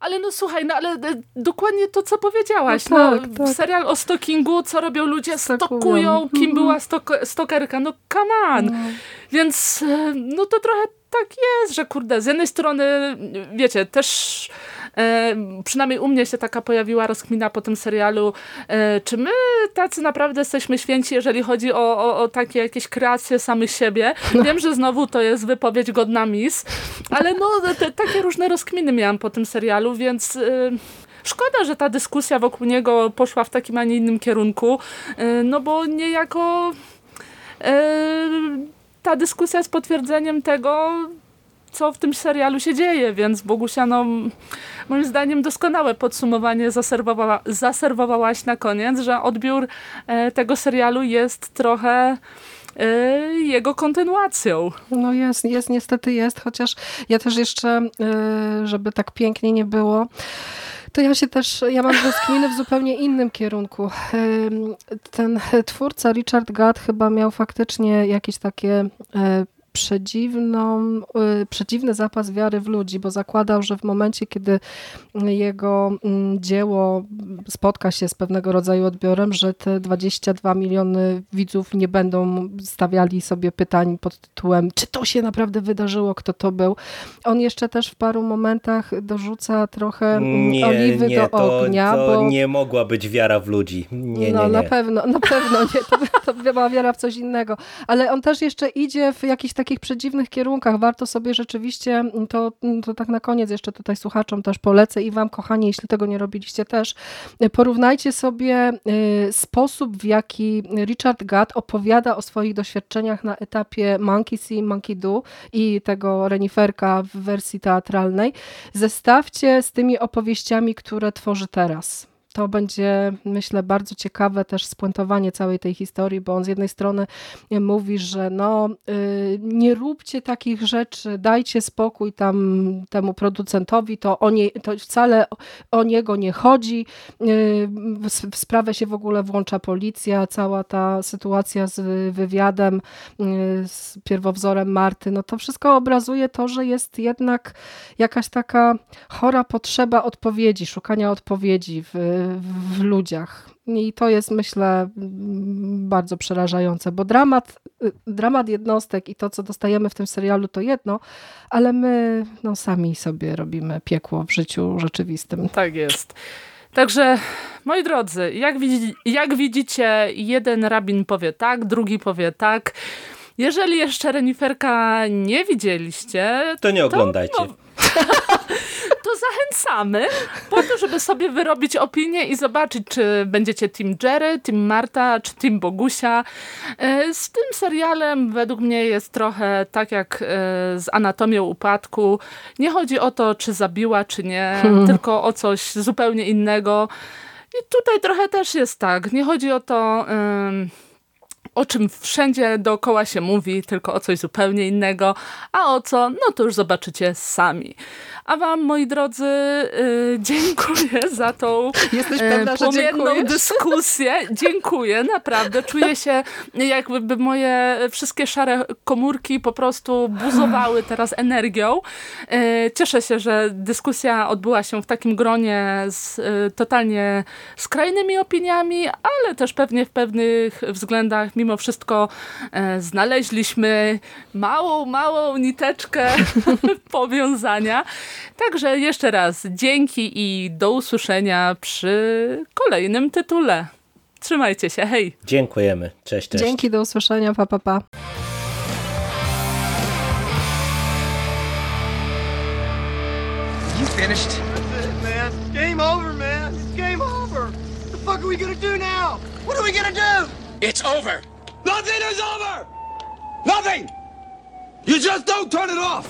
Ale no słuchaj, no ale e, dokładnie to, co powiedziałaś. No, tak, no, tak. Serial o stalkingu, co robią ludzie, Stakują. stokują, kim była mhm. stok stokerka, no come on. No. Więc e, no to trochę tak jest, że kurde, z jednej strony, wiecie, też przynajmniej u mnie się taka pojawiła rozkmina po tym serialu, e, czy my tacy naprawdę jesteśmy święci, jeżeli chodzi o, o, o takie jakieś kreacje samych siebie. No. Wiem, że znowu to jest wypowiedź godna mis, ale no te, takie różne rozkminy miałam po tym serialu, więc... E, szkoda, że ta dyskusja wokół niego poszła w takim, a nie innym kierunku, e, no bo niejako e, ta dyskusja jest potwierdzeniem tego, co w tym serialu się dzieje, więc Bogusia, no, moim zdaniem doskonałe podsumowanie zaserwowała, zaserwowałaś na koniec, że odbiór e, tego serialu jest trochę e, jego kontynuacją. No jest, jest, niestety jest, chociaż ja też jeszcze, e, żeby tak pięknie nie było, to ja się też, ja mam rozkminy w zupełnie innym kierunku. Ten twórca Richard Gadd chyba miał faktycznie jakieś takie e, przedziwną, y, przedziwny zapas wiary w ludzi, bo zakładał, że w momencie, kiedy jego mm, dzieło spotka się z pewnego rodzaju odbiorem, że te 22 miliony widzów nie będą stawiali sobie pytań pod tytułem, czy to się naprawdę wydarzyło, kto to był. On jeszcze też w paru momentach dorzuca trochę nie, oliwy nie, do ognia. To bo... nie mogła być wiara w ludzi. Nie, no nie, na pewno, na pewno nie. To, to była wiara w coś innego. Ale on też jeszcze idzie w jakiś takich przedziwnych kierunkach. Warto sobie rzeczywiście, to, to tak na koniec jeszcze tutaj słuchaczom też polecę i wam kochani, jeśli tego nie robiliście też, porównajcie sobie y, sposób, w jaki Richard Gadd opowiada o swoich doświadczeniach na etapie Monkey See, Monkey Do i tego reniferka w wersji teatralnej. Zestawcie z tymi opowieściami, które tworzy teraz to będzie, myślę, bardzo ciekawe też spuentowanie całej tej historii, bo on z jednej strony mówi, że no, y, nie róbcie takich rzeczy, dajcie spokój tam temu producentowi, to, o nie, to wcale o niego nie chodzi, y, w sprawę się w ogóle włącza policja, cała ta sytuacja z wywiadem, y, z pierwowzorem Marty, no to wszystko obrazuje to, że jest jednak jakaś taka chora potrzeba odpowiedzi, szukania odpowiedzi w, w ludziach. I to jest, myślę, bardzo przerażające, bo dramat, dramat jednostek i to, co dostajemy w tym serialu, to jedno, ale my no, sami sobie robimy piekło w życiu rzeczywistym. Tak jest. Także, moi drodzy, jak, widzi, jak widzicie, jeden rabin powie tak, drugi powie tak. Jeżeli jeszcze reniferka nie widzieliście, to nie oglądajcie. To, no, (laughs) to zachęcamy po to, żeby sobie wyrobić opinię i zobaczyć, czy będziecie Team Jerry, Team Marta, czy Team Bogusia. E, z tym serialem według mnie jest trochę tak jak e, z Anatomią Upadku. Nie chodzi o to, czy zabiła, czy nie, hmm. tylko o coś zupełnie innego. I tutaj trochę też jest tak. Nie chodzi o to o czym wszędzie dookoła się mówi, tylko o coś zupełnie innego, a o co, no to już zobaczycie sami. A wam, moi drodzy, yy, dziękuję za tą Jesteś e, pewna, płomienną dyskusję. Dziękuję, naprawdę. Czuję się, jakby moje wszystkie szare komórki po prostu buzowały teraz energią. E, Cieszę się, że dyskusja odbyła się w takim gronie z totalnie skrajnymi opiniami, ale też pewnie w pewnych względach mimo wszystko znaleźliśmy małą, małą niteczkę (laughs) powiązania. Także jeszcze raz dzięki i do usłyszenia przy kolejnym tytule. Trzymajcie się, hej! Dziękujemy. Cześć, cześć. Dzięki, do usłyszenia, pa, pa, pa. You finished? That's it, man. It's game over, man. It's game over. What the fuck are we gonna do now? What are we gonna do? It's over. Nothing is over! Nothing! You just don't turn it off!